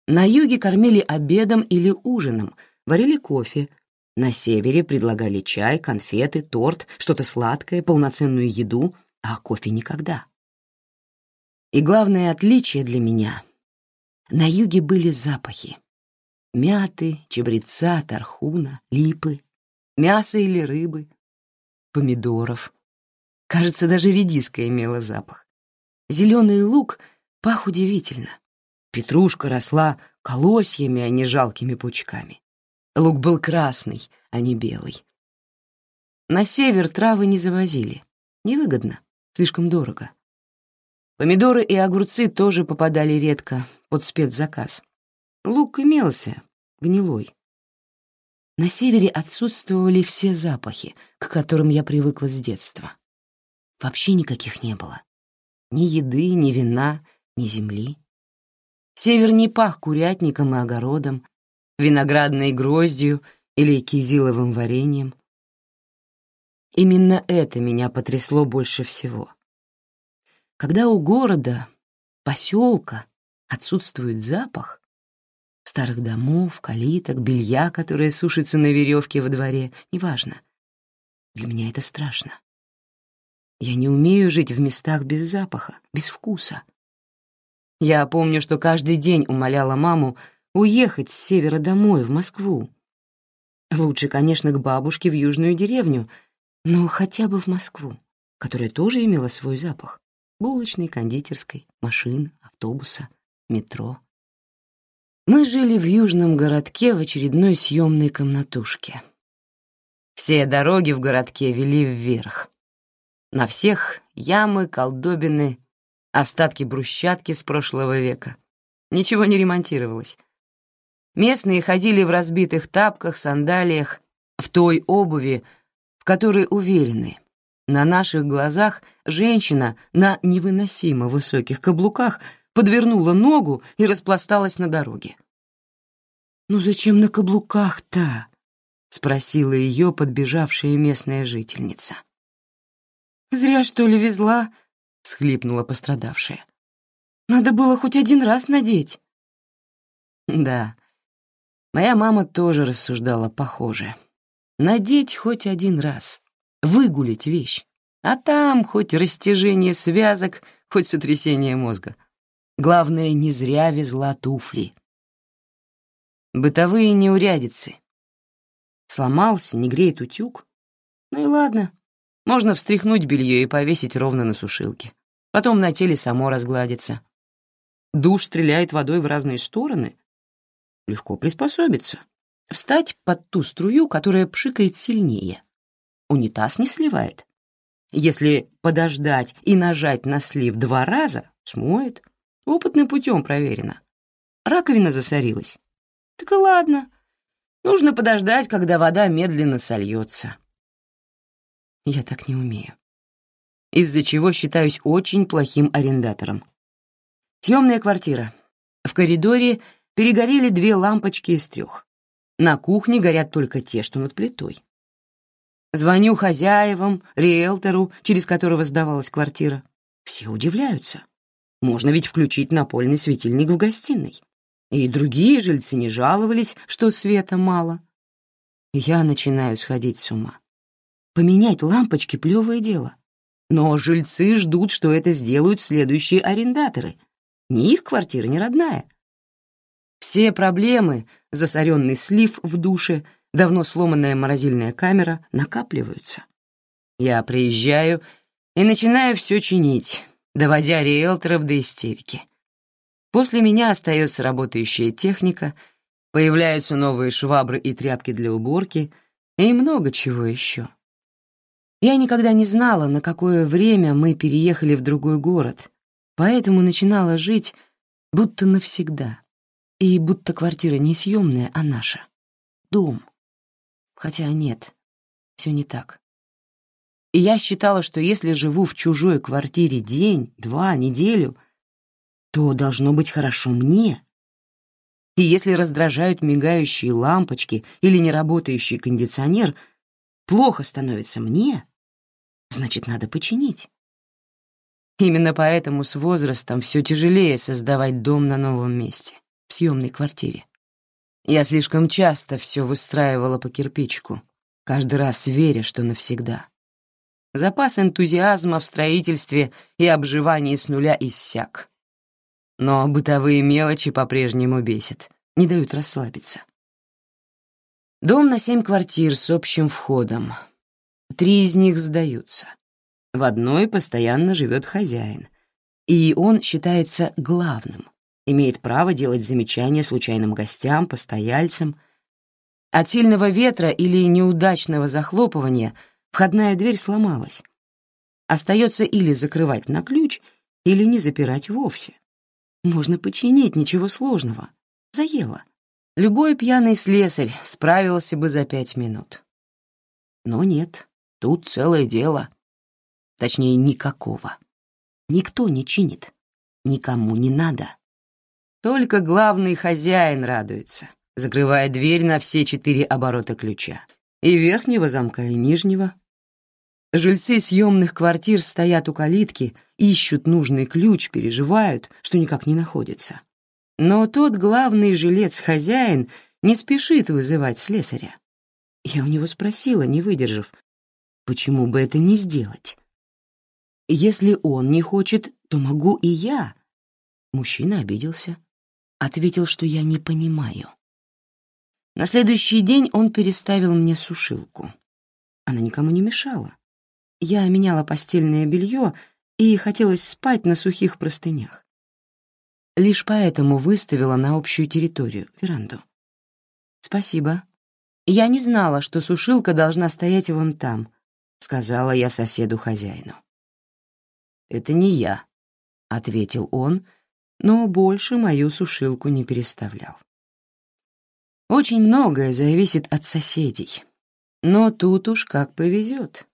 На юге кормили обедом или ужином, варили кофе, на севере предлагали чай, конфеты, торт, что-то сладкое, полноценную еду, а кофе никогда. И главное отличие для меня — на юге были запахи. Мяты, чабреца, тархуна, липы, мяса или рыбы, помидоров, Кажется, даже редиска имела запах. Зеленый лук пах удивительно. Петрушка росла колосьями, а не жалкими пучками. Лук был красный, а не белый. На север травы не завозили. Невыгодно, слишком дорого. Помидоры и огурцы тоже попадали редко под спецзаказ. Лук имелся, гнилой. На севере отсутствовали все запахи, к которым я привыкла с детства вообще никаких не было. Ни еды, ни вина, ни земли. Север не пах курятником и огородом, виноградной гроздью или кизиловым вареньем. Именно это меня потрясло больше всего. Когда у города, поселка отсутствует запах, старых домов, калиток, белья, которое сушится на веревке во дворе, неважно. Для меня это страшно. Я не умею жить в местах без запаха, без вкуса. Я помню, что каждый день умоляла маму уехать с севера домой, в Москву. Лучше, конечно, к бабушке в южную деревню, но хотя бы в Москву, которая тоже имела свой запах. Булочной, кондитерской, машин, автобуса, метро. Мы жили в южном городке в очередной съемной комнатушке. Все дороги в городке вели вверх. На всех ямы, колдобины, остатки брусчатки с прошлого века. Ничего не ремонтировалось. Местные ходили в разбитых тапках, сандалиях, в той обуви, в которой уверены. На наших глазах женщина на невыносимо высоких каблуках подвернула ногу и распласталась на дороге. «Ну зачем на каблуках-то?» — спросила ее подбежавшая местная жительница. «Зря, что ли, везла?» — всхлипнула пострадавшая. «Надо было хоть один раз надеть». Да, моя мама тоже рассуждала похоже. Надеть хоть один раз, выгулить вещь, а там хоть растяжение связок, хоть сотрясение мозга. Главное, не зря везла туфли. Бытовые неурядицы. Сломался, не греет утюг. Ну и ладно, можно встряхнуть белье и повесить ровно на сушилке. Потом на теле само разгладится. Душ стреляет водой в разные стороны. Легко приспособиться. Встать под ту струю, которая пшикает сильнее. Унитаз не сливает. Если подождать и нажать на слив два раза, смоет. Опытным путем проверено. Раковина засорилась. Так и ладно. Нужно подождать, когда вода медленно сольется. Я так не умею. Из-за чего считаюсь очень плохим арендатором. Съемная квартира. В коридоре перегорели две лампочки из трех. На кухне горят только те, что над плитой. Звоню хозяевам, риэлтору, через которого сдавалась квартира. Все удивляются. Можно ведь включить напольный светильник в гостиной. И другие жильцы не жаловались, что света мало. Я начинаю сходить с ума. Поменять лампочки — плевое дело. Но жильцы ждут, что это сделают следующие арендаторы. не их квартира, не родная. Все проблемы, засоренный слив в душе, давно сломанная морозильная камера, накапливаются. Я приезжаю и начинаю все чинить, доводя риэлторов до истерики. После меня остается работающая техника, появляются новые швабры и тряпки для уборки и много чего еще. Я никогда не знала, на какое время мы переехали в другой город, поэтому начинала жить будто навсегда. И будто квартира не съемная, а наша. Дом. Хотя нет, все не так. И я считала, что если живу в чужой квартире день, два, неделю, то должно быть хорошо мне. И если раздражают мигающие лампочки или неработающий кондиционер, плохо становится мне, значит, надо починить. Именно поэтому с возрастом все тяжелее создавать дом на новом месте, в съемной квартире. Я слишком часто все выстраивала по кирпичику, каждый раз веря, что навсегда. Запас энтузиазма в строительстве и обживании с нуля иссяк. Но бытовые мелочи по-прежнему бесят, не дают расслабиться. Дом на семь квартир с общим входом. Три из них сдаются. В одной постоянно живет хозяин, и он считается главным, имеет право делать замечания случайным гостям, постояльцам. От сильного ветра или неудачного захлопывания входная дверь сломалась. Остается или закрывать на ключ, или не запирать вовсе. Можно починить, ничего сложного. Заело. Любой пьяный слесарь справился бы за пять минут. Но нет, тут целое дело. Точнее, никакого. Никто не чинит. Никому не надо. Только главный хозяин радуется, закрывая дверь на все четыре оборота ключа. И верхнего замка, и нижнего. Жильцы съемных квартир стоят у калитки, ищут нужный ключ, переживают, что никак не находится. Но тот главный жилец-хозяин не спешит вызывать слесаря. Я у него спросила, не выдержав, почему бы это не сделать? Если он не хочет, то могу и я. Мужчина обиделся. Ответил, что я не понимаю. На следующий день он переставил мне сушилку. Она никому не мешала. Я меняла постельное белье и хотелось спать на сухих простынях. Лишь поэтому выставила на общую территорию, веранду. «Спасибо. Я не знала, что сушилка должна стоять вон там», — сказала я соседу-хозяину. «Это не я», — ответил он, но больше мою сушилку не переставлял. Очень многое зависит от соседей, но тут уж как повезет.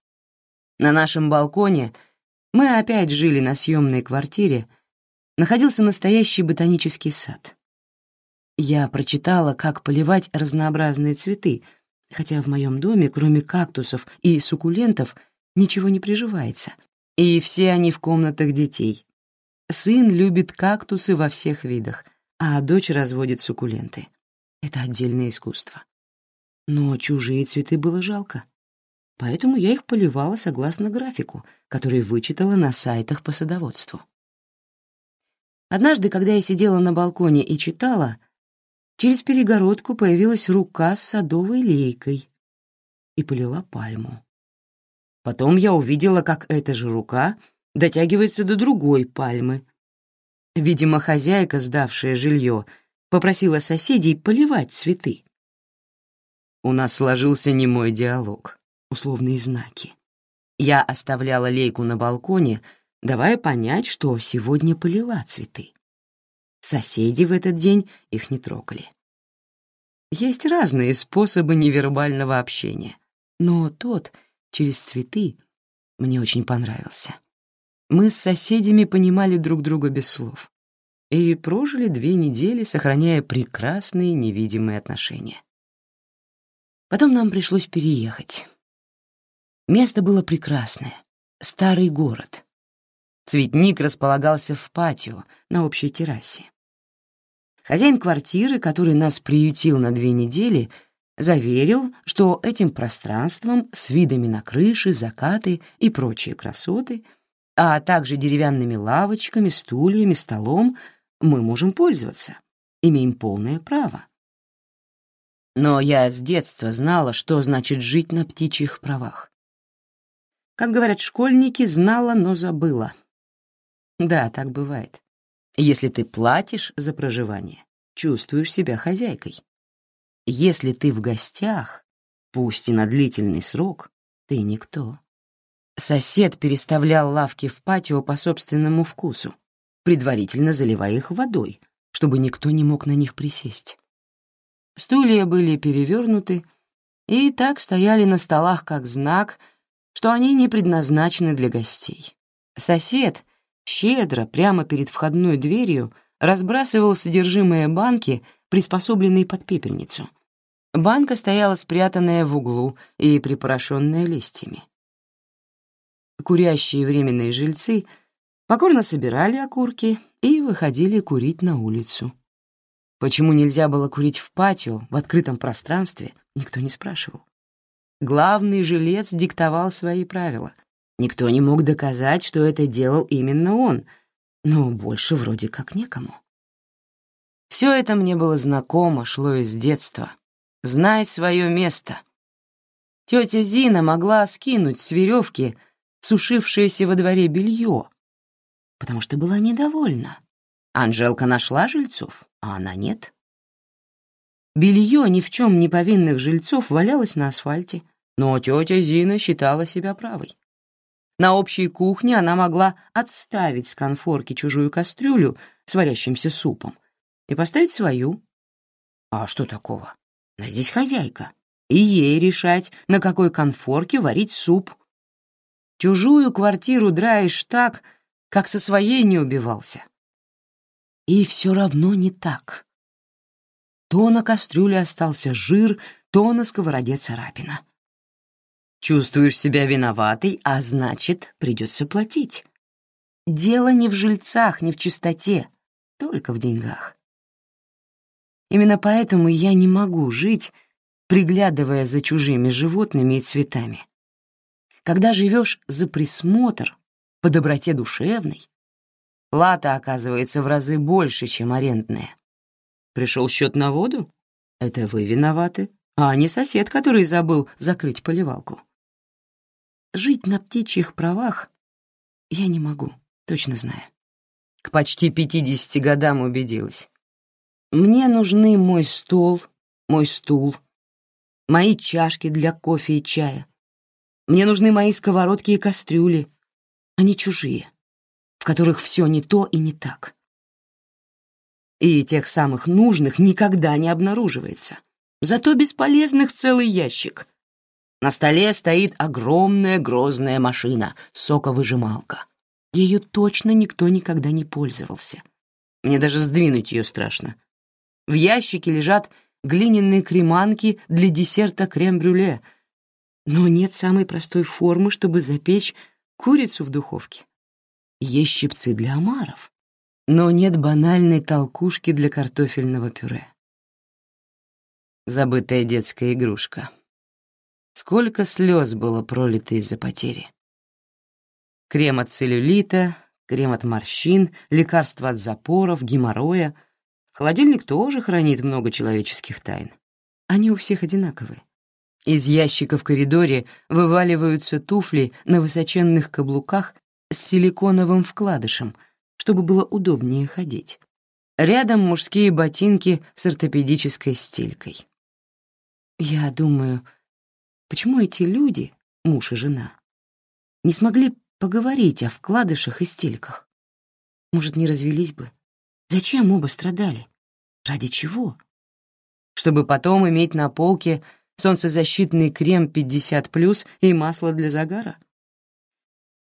На нашем балконе мы опять жили на съемной квартире, находился настоящий ботанический сад. Я прочитала, как поливать разнообразные цветы, хотя в моем доме, кроме кактусов и суккулентов, ничего не приживается, и все они в комнатах детей. Сын любит кактусы во всех видах, а дочь разводит суккуленты. Это отдельное искусство. Но чужие цветы было жалко поэтому я их поливала согласно графику, который вычитала на сайтах по садоводству. Однажды, когда я сидела на балконе и читала, через перегородку появилась рука с садовой лейкой и полила пальму. Потом я увидела, как эта же рука дотягивается до другой пальмы. Видимо, хозяйка, сдавшая жилье, попросила соседей поливать цветы. У нас сложился немой диалог условные знаки. Я оставляла лейку на балконе, давая понять, что сегодня полила цветы. Соседи в этот день их не трогали. Есть разные способы невербального общения, но тот, через цветы, мне очень понравился. Мы с соседями понимали друг друга без слов и прожили две недели, сохраняя прекрасные невидимые отношения. Потом нам пришлось переехать. Место было прекрасное. Старый город. Цветник располагался в патио на общей террасе. Хозяин квартиры, который нас приютил на две недели, заверил, что этим пространством с видами на крыши, закаты и прочие красоты, а также деревянными лавочками, стульями, столом, мы можем пользоваться, имеем полное право. Но я с детства знала, что значит жить на птичьих правах. Как говорят школьники, знала, но забыла. Да, так бывает. Если ты платишь за проживание, чувствуешь себя хозяйкой. Если ты в гостях, пусть и на длительный срок, ты никто. Сосед переставлял лавки в патио по собственному вкусу, предварительно заливая их водой, чтобы никто не мог на них присесть. Стулья были перевернуты и так стояли на столах как знак, что они не предназначены для гостей. Сосед щедро прямо перед входной дверью разбрасывал содержимое банки, приспособленной под пепельницу. Банка стояла спрятанная в углу и припорошенная листьями. Курящие временные жильцы покорно собирали окурки и выходили курить на улицу. Почему нельзя было курить в патио, в открытом пространстве, никто не спрашивал. Главный жилец диктовал свои правила. Никто не мог доказать, что это делал именно он, но больше вроде как некому. Все это мне было знакомо, шло из детства. Знай свое место. Тетя Зина могла скинуть с веревки сушившееся во дворе белье, потому что была недовольна. Анжелка нашла жильцов, а она нет. Белье ни в чем не повинных жильцов валялось на асфальте, но тетя Зина считала себя правой. На общей кухне она могла отставить с конфорки чужую кастрюлю с варящимся супом и поставить свою. А что такого? Она здесь хозяйка, и ей решать, на какой конфорке варить суп. Чужую квартиру драешь так, как со своей не убивался. И все равно не так. То на кастрюле остался жир, то на сковороде царапина. Чувствуешь себя виноватой, а значит, придется платить. Дело не в жильцах, не в чистоте, только в деньгах. Именно поэтому я не могу жить, приглядывая за чужими животными и цветами. Когда живешь за присмотр, по доброте душевной, плата оказывается в разы больше, чем арендная. Пришел счет на воду? Это вы виноваты, а не сосед, который забыл закрыть поливалку. Жить на птичьих правах я не могу, точно знаю. К почти пятидесяти годам убедилась. Мне нужны мой стол, мой стул, мои чашки для кофе и чая. Мне нужны мои сковородки и кастрюли, а не чужие, в которых все не то и не так. И тех самых нужных никогда не обнаруживается. Зато бесполезных целый ящик — на столе стоит огромная грозная машина, соковыжималка. Ее точно никто никогда не пользовался. Мне даже сдвинуть ее страшно. В ящике лежат глиняные креманки для десерта крем-брюле, но нет самой простой формы, чтобы запечь курицу в духовке. Есть щипцы для омаров, но нет банальной толкушки для картофельного пюре. Забытая детская игрушка. Сколько слез было пролито из-за потери. Крем от целлюлита, крем от морщин, лекарства от запоров, геморроя. Холодильник тоже хранит много человеческих тайн. Они у всех одинаковые. Из ящика в коридоре вываливаются туфли на высоченных каблуках с силиконовым вкладышем, чтобы было удобнее ходить. Рядом мужские ботинки с ортопедической стелькой. Я думаю, Почему эти люди, муж и жена, не смогли поговорить о вкладышах и стельках? Может, не развелись бы? Зачем оба страдали? Ради чего? Чтобы потом иметь на полке солнцезащитный крем 50+, и масло для загара?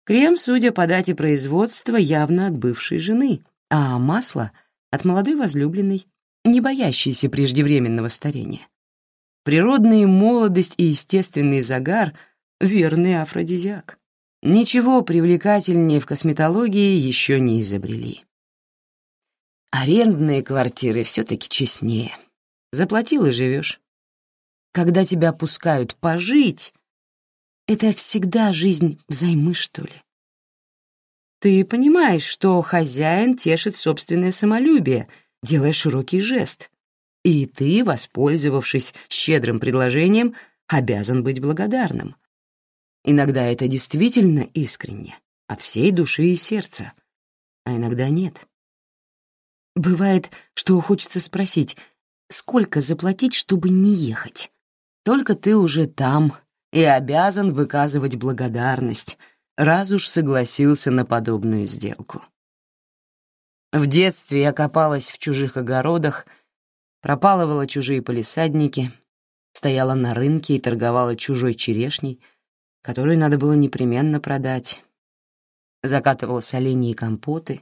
Крем, судя по дате производства, явно от бывшей жены, а масло — от молодой возлюбленной, не боящейся преждевременного старения. Природная молодость и естественный загар — верный афродизиак. Ничего привлекательнее в косметологии еще не изобрели. Арендные квартиры все-таки честнее. Заплатил и живешь. Когда тебя пускают пожить, это всегда жизнь взаймы, что ли. Ты понимаешь, что хозяин тешит собственное самолюбие, делая широкий жест. И ты, воспользовавшись щедрым предложением, обязан быть благодарным. Иногда это действительно искренне, от всей души и сердца, а иногда нет. Бывает, что хочется спросить, сколько заплатить, чтобы не ехать? Только ты уже там и обязан выказывать благодарность — раз уж согласился на подобную сделку. В детстве я копалась в чужих огородах, пропалывала чужие полисадники, стояла на рынке и торговала чужой черешней, которую надо было непременно продать, закатывала соленья и компоты,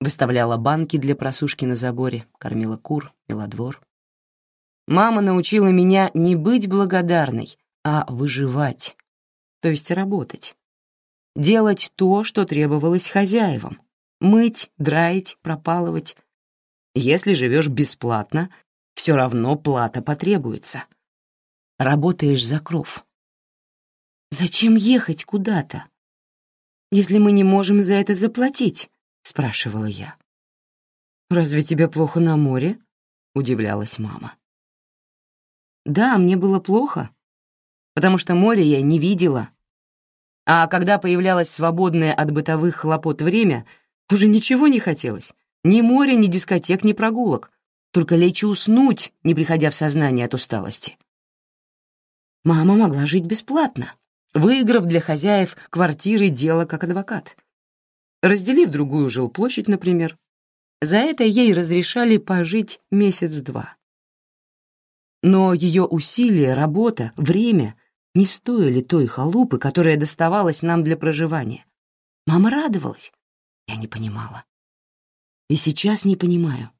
выставляла банки для просушки на заборе, кормила кур, мела двор. Мама научила меня не быть благодарной, а выживать, то есть работать делать то, что требовалось хозяевам — мыть, драить, пропалывать. Если живешь бесплатно, все равно плата потребуется. Работаешь за кров. «Зачем ехать куда-то, если мы не можем за это заплатить?» — спрашивала я. «Разве тебе плохо на море?» — удивлялась мама. «Да, мне было плохо, потому что море я не видела, а когда появлялось свободное от бытовых хлопот время, уже ничего не хотелось. Ни моря, ни дискотек, ни прогулок. Только лечь и уснуть, не приходя в сознание от усталости. Мама могла жить бесплатно, выиграв для хозяев квартиры дело как адвокат. Разделив другую жилплощадь, например. За это ей разрешали пожить месяц-два. Но ее усилия, работа, время не стоили той халупы, которая доставалась нам для проживания. Мама радовалась. Я не понимала. И сейчас не понимаю.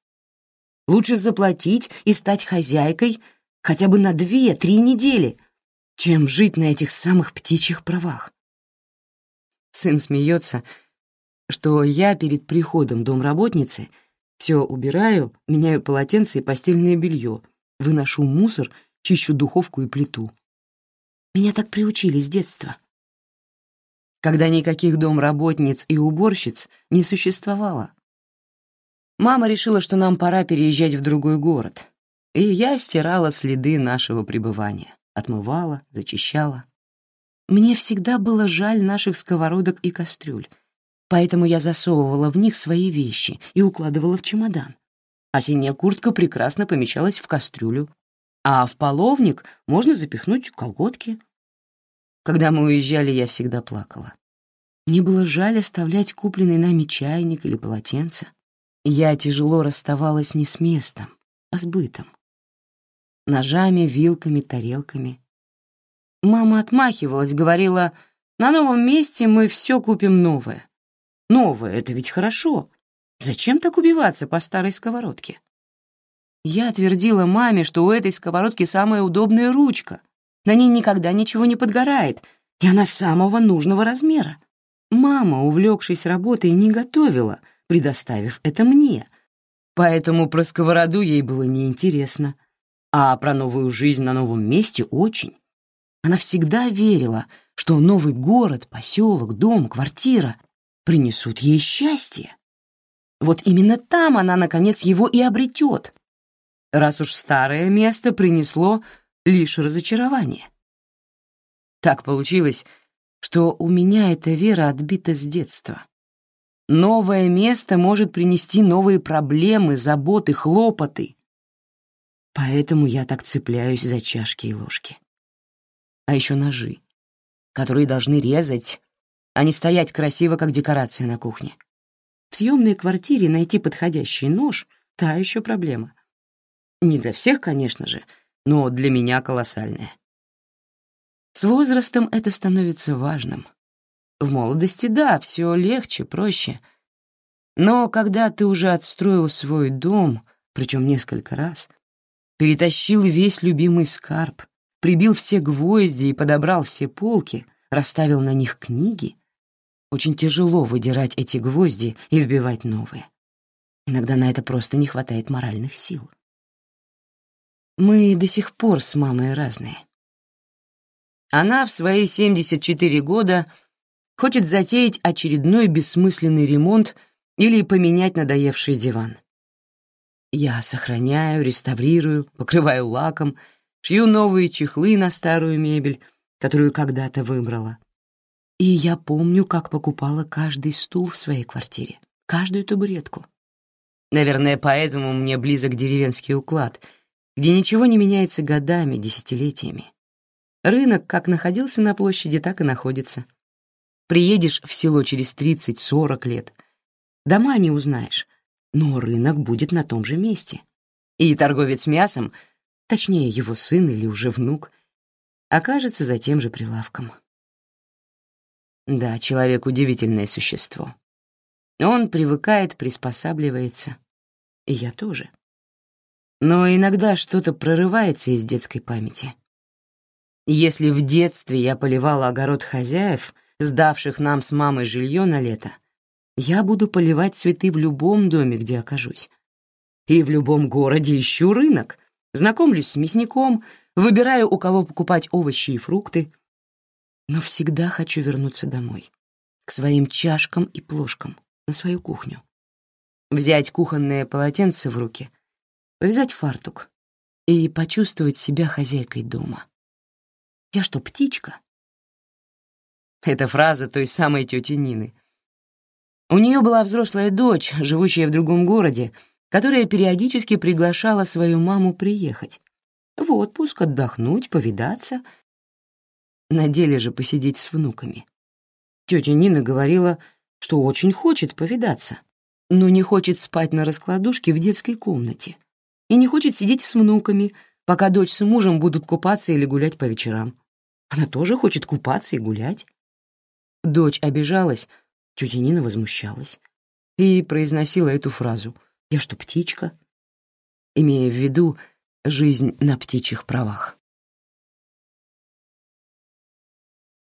Лучше заплатить и стать хозяйкой хотя бы на две-три недели, чем жить на этих самых птичьих правах. Сын смеется, что я перед приходом домработницы все убираю, меняю полотенце и постельное белье, выношу мусор, чищу духовку и плиту. Меня так приучили с детства. Когда никаких домработниц и уборщиц не существовало. Мама решила, что нам пора переезжать в другой город, и я стирала следы нашего пребывания, отмывала, зачищала. Мне всегда было жаль наших сковородок и кастрюль, поэтому я засовывала в них свои вещи и укладывала в чемодан. Синяя куртка прекрасно помещалась в кастрюлю, а в половник можно запихнуть колготки. Когда мы уезжали, я всегда плакала. Мне было жаль оставлять купленный нами чайник или полотенце. Я тяжело расставалась не с местом, а с бытом. Ножами, вилками, тарелками. Мама отмахивалась, говорила, на новом месте мы все купим новое. Новое — это ведь хорошо. Зачем так убиваться по старой сковородке? Я твердила маме, что у этой сковородки самая удобная ручка. На ней никогда ничего не подгорает, и она самого нужного размера. Мама, увлекшись работой, не готовила, предоставив это мне. Поэтому про сковороду ей было неинтересно. А про новую жизнь на новом месте очень. Она всегда верила, что новый город, поселок, дом, квартира принесут ей счастье. Вот именно там она, наконец, его и обретет раз уж старое место принесло лишь разочарование. Так получилось, что у меня эта вера отбита с детства. Новое место может принести новые проблемы, заботы, хлопоты. Поэтому я так цепляюсь за чашки и ложки. А еще ножи, которые должны резать, а не стоять красиво, как декорация на кухне. В съемной квартире найти подходящий нож — та еще проблема. Не для всех, конечно же, но для меня колоссальное. С возрастом это становится важным. В молодости, да, все легче, проще. Но когда ты уже отстроил свой дом, причем несколько раз, перетащил весь любимый скарб, прибил все гвозди и подобрал все полки, расставил на них книги, очень тяжело выдирать эти гвозди и вбивать новые. Иногда на это просто не хватает моральных сил. Мы до сих пор с мамой разные. Она в свои 74 года хочет затеять очередной бессмысленный ремонт или поменять надоевший диван. Я сохраняю, реставрирую, покрываю лаком, шью новые чехлы на старую мебель, которую когда-то выбрала. И я помню, как покупала каждый стул в своей квартире, каждую табуретку. Наверное, поэтому мне близок деревенский уклад, где ничего не меняется годами, десятилетиями. Рынок как находился на площади, так и находится. Приедешь в село через 30-40 лет, дома не узнаешь, но рынок будет на том же месте. И торговец мясом, точнее его сын или уже внук, окажется за тем же прилавком. Да, человек — удивительное существо. Он привыкает, приспосабливается. И я тоже. Но иногда что-то прорывается из детской памяти. Если в детстве я поливала огород хозяев, сдавших нам с мамой жилье на лето, я буду поливать цветы в любом доме, где окажусь. И в любом городе ищу рынок, знакомлюсь с мясником, выбираю, у кого покупать овощи и фрукты. Но всегда хочу вернуться домой, к своим чашкам и плошкам, на свою кухню. Взять кухонное полотенце в руки, повязать фартук и почувствовать себя хозяйкой дома. Я что, птичка? Это фраза той самой тети Нины. У нее была взрослая дочь, живущая в другом городе, которая периодически приглашала свою маму приехать. В отпуск, отдохнуть, повидаться. На деле же посидеть с внуками. Тетя Нина говорила, что очень хочет повидаться, но не хочет спать на раскладушке в детской комнате и не хочет сидеть с внуками, пока дочь с мужем будут купаться или гулять по вечерам. Она тоже хочет купаться и гулять. Дочь обижалась, тетя Нина возмущалась и произносила эту фразу «Я что, птичка?» имея в виду жизнь на птичьих правах.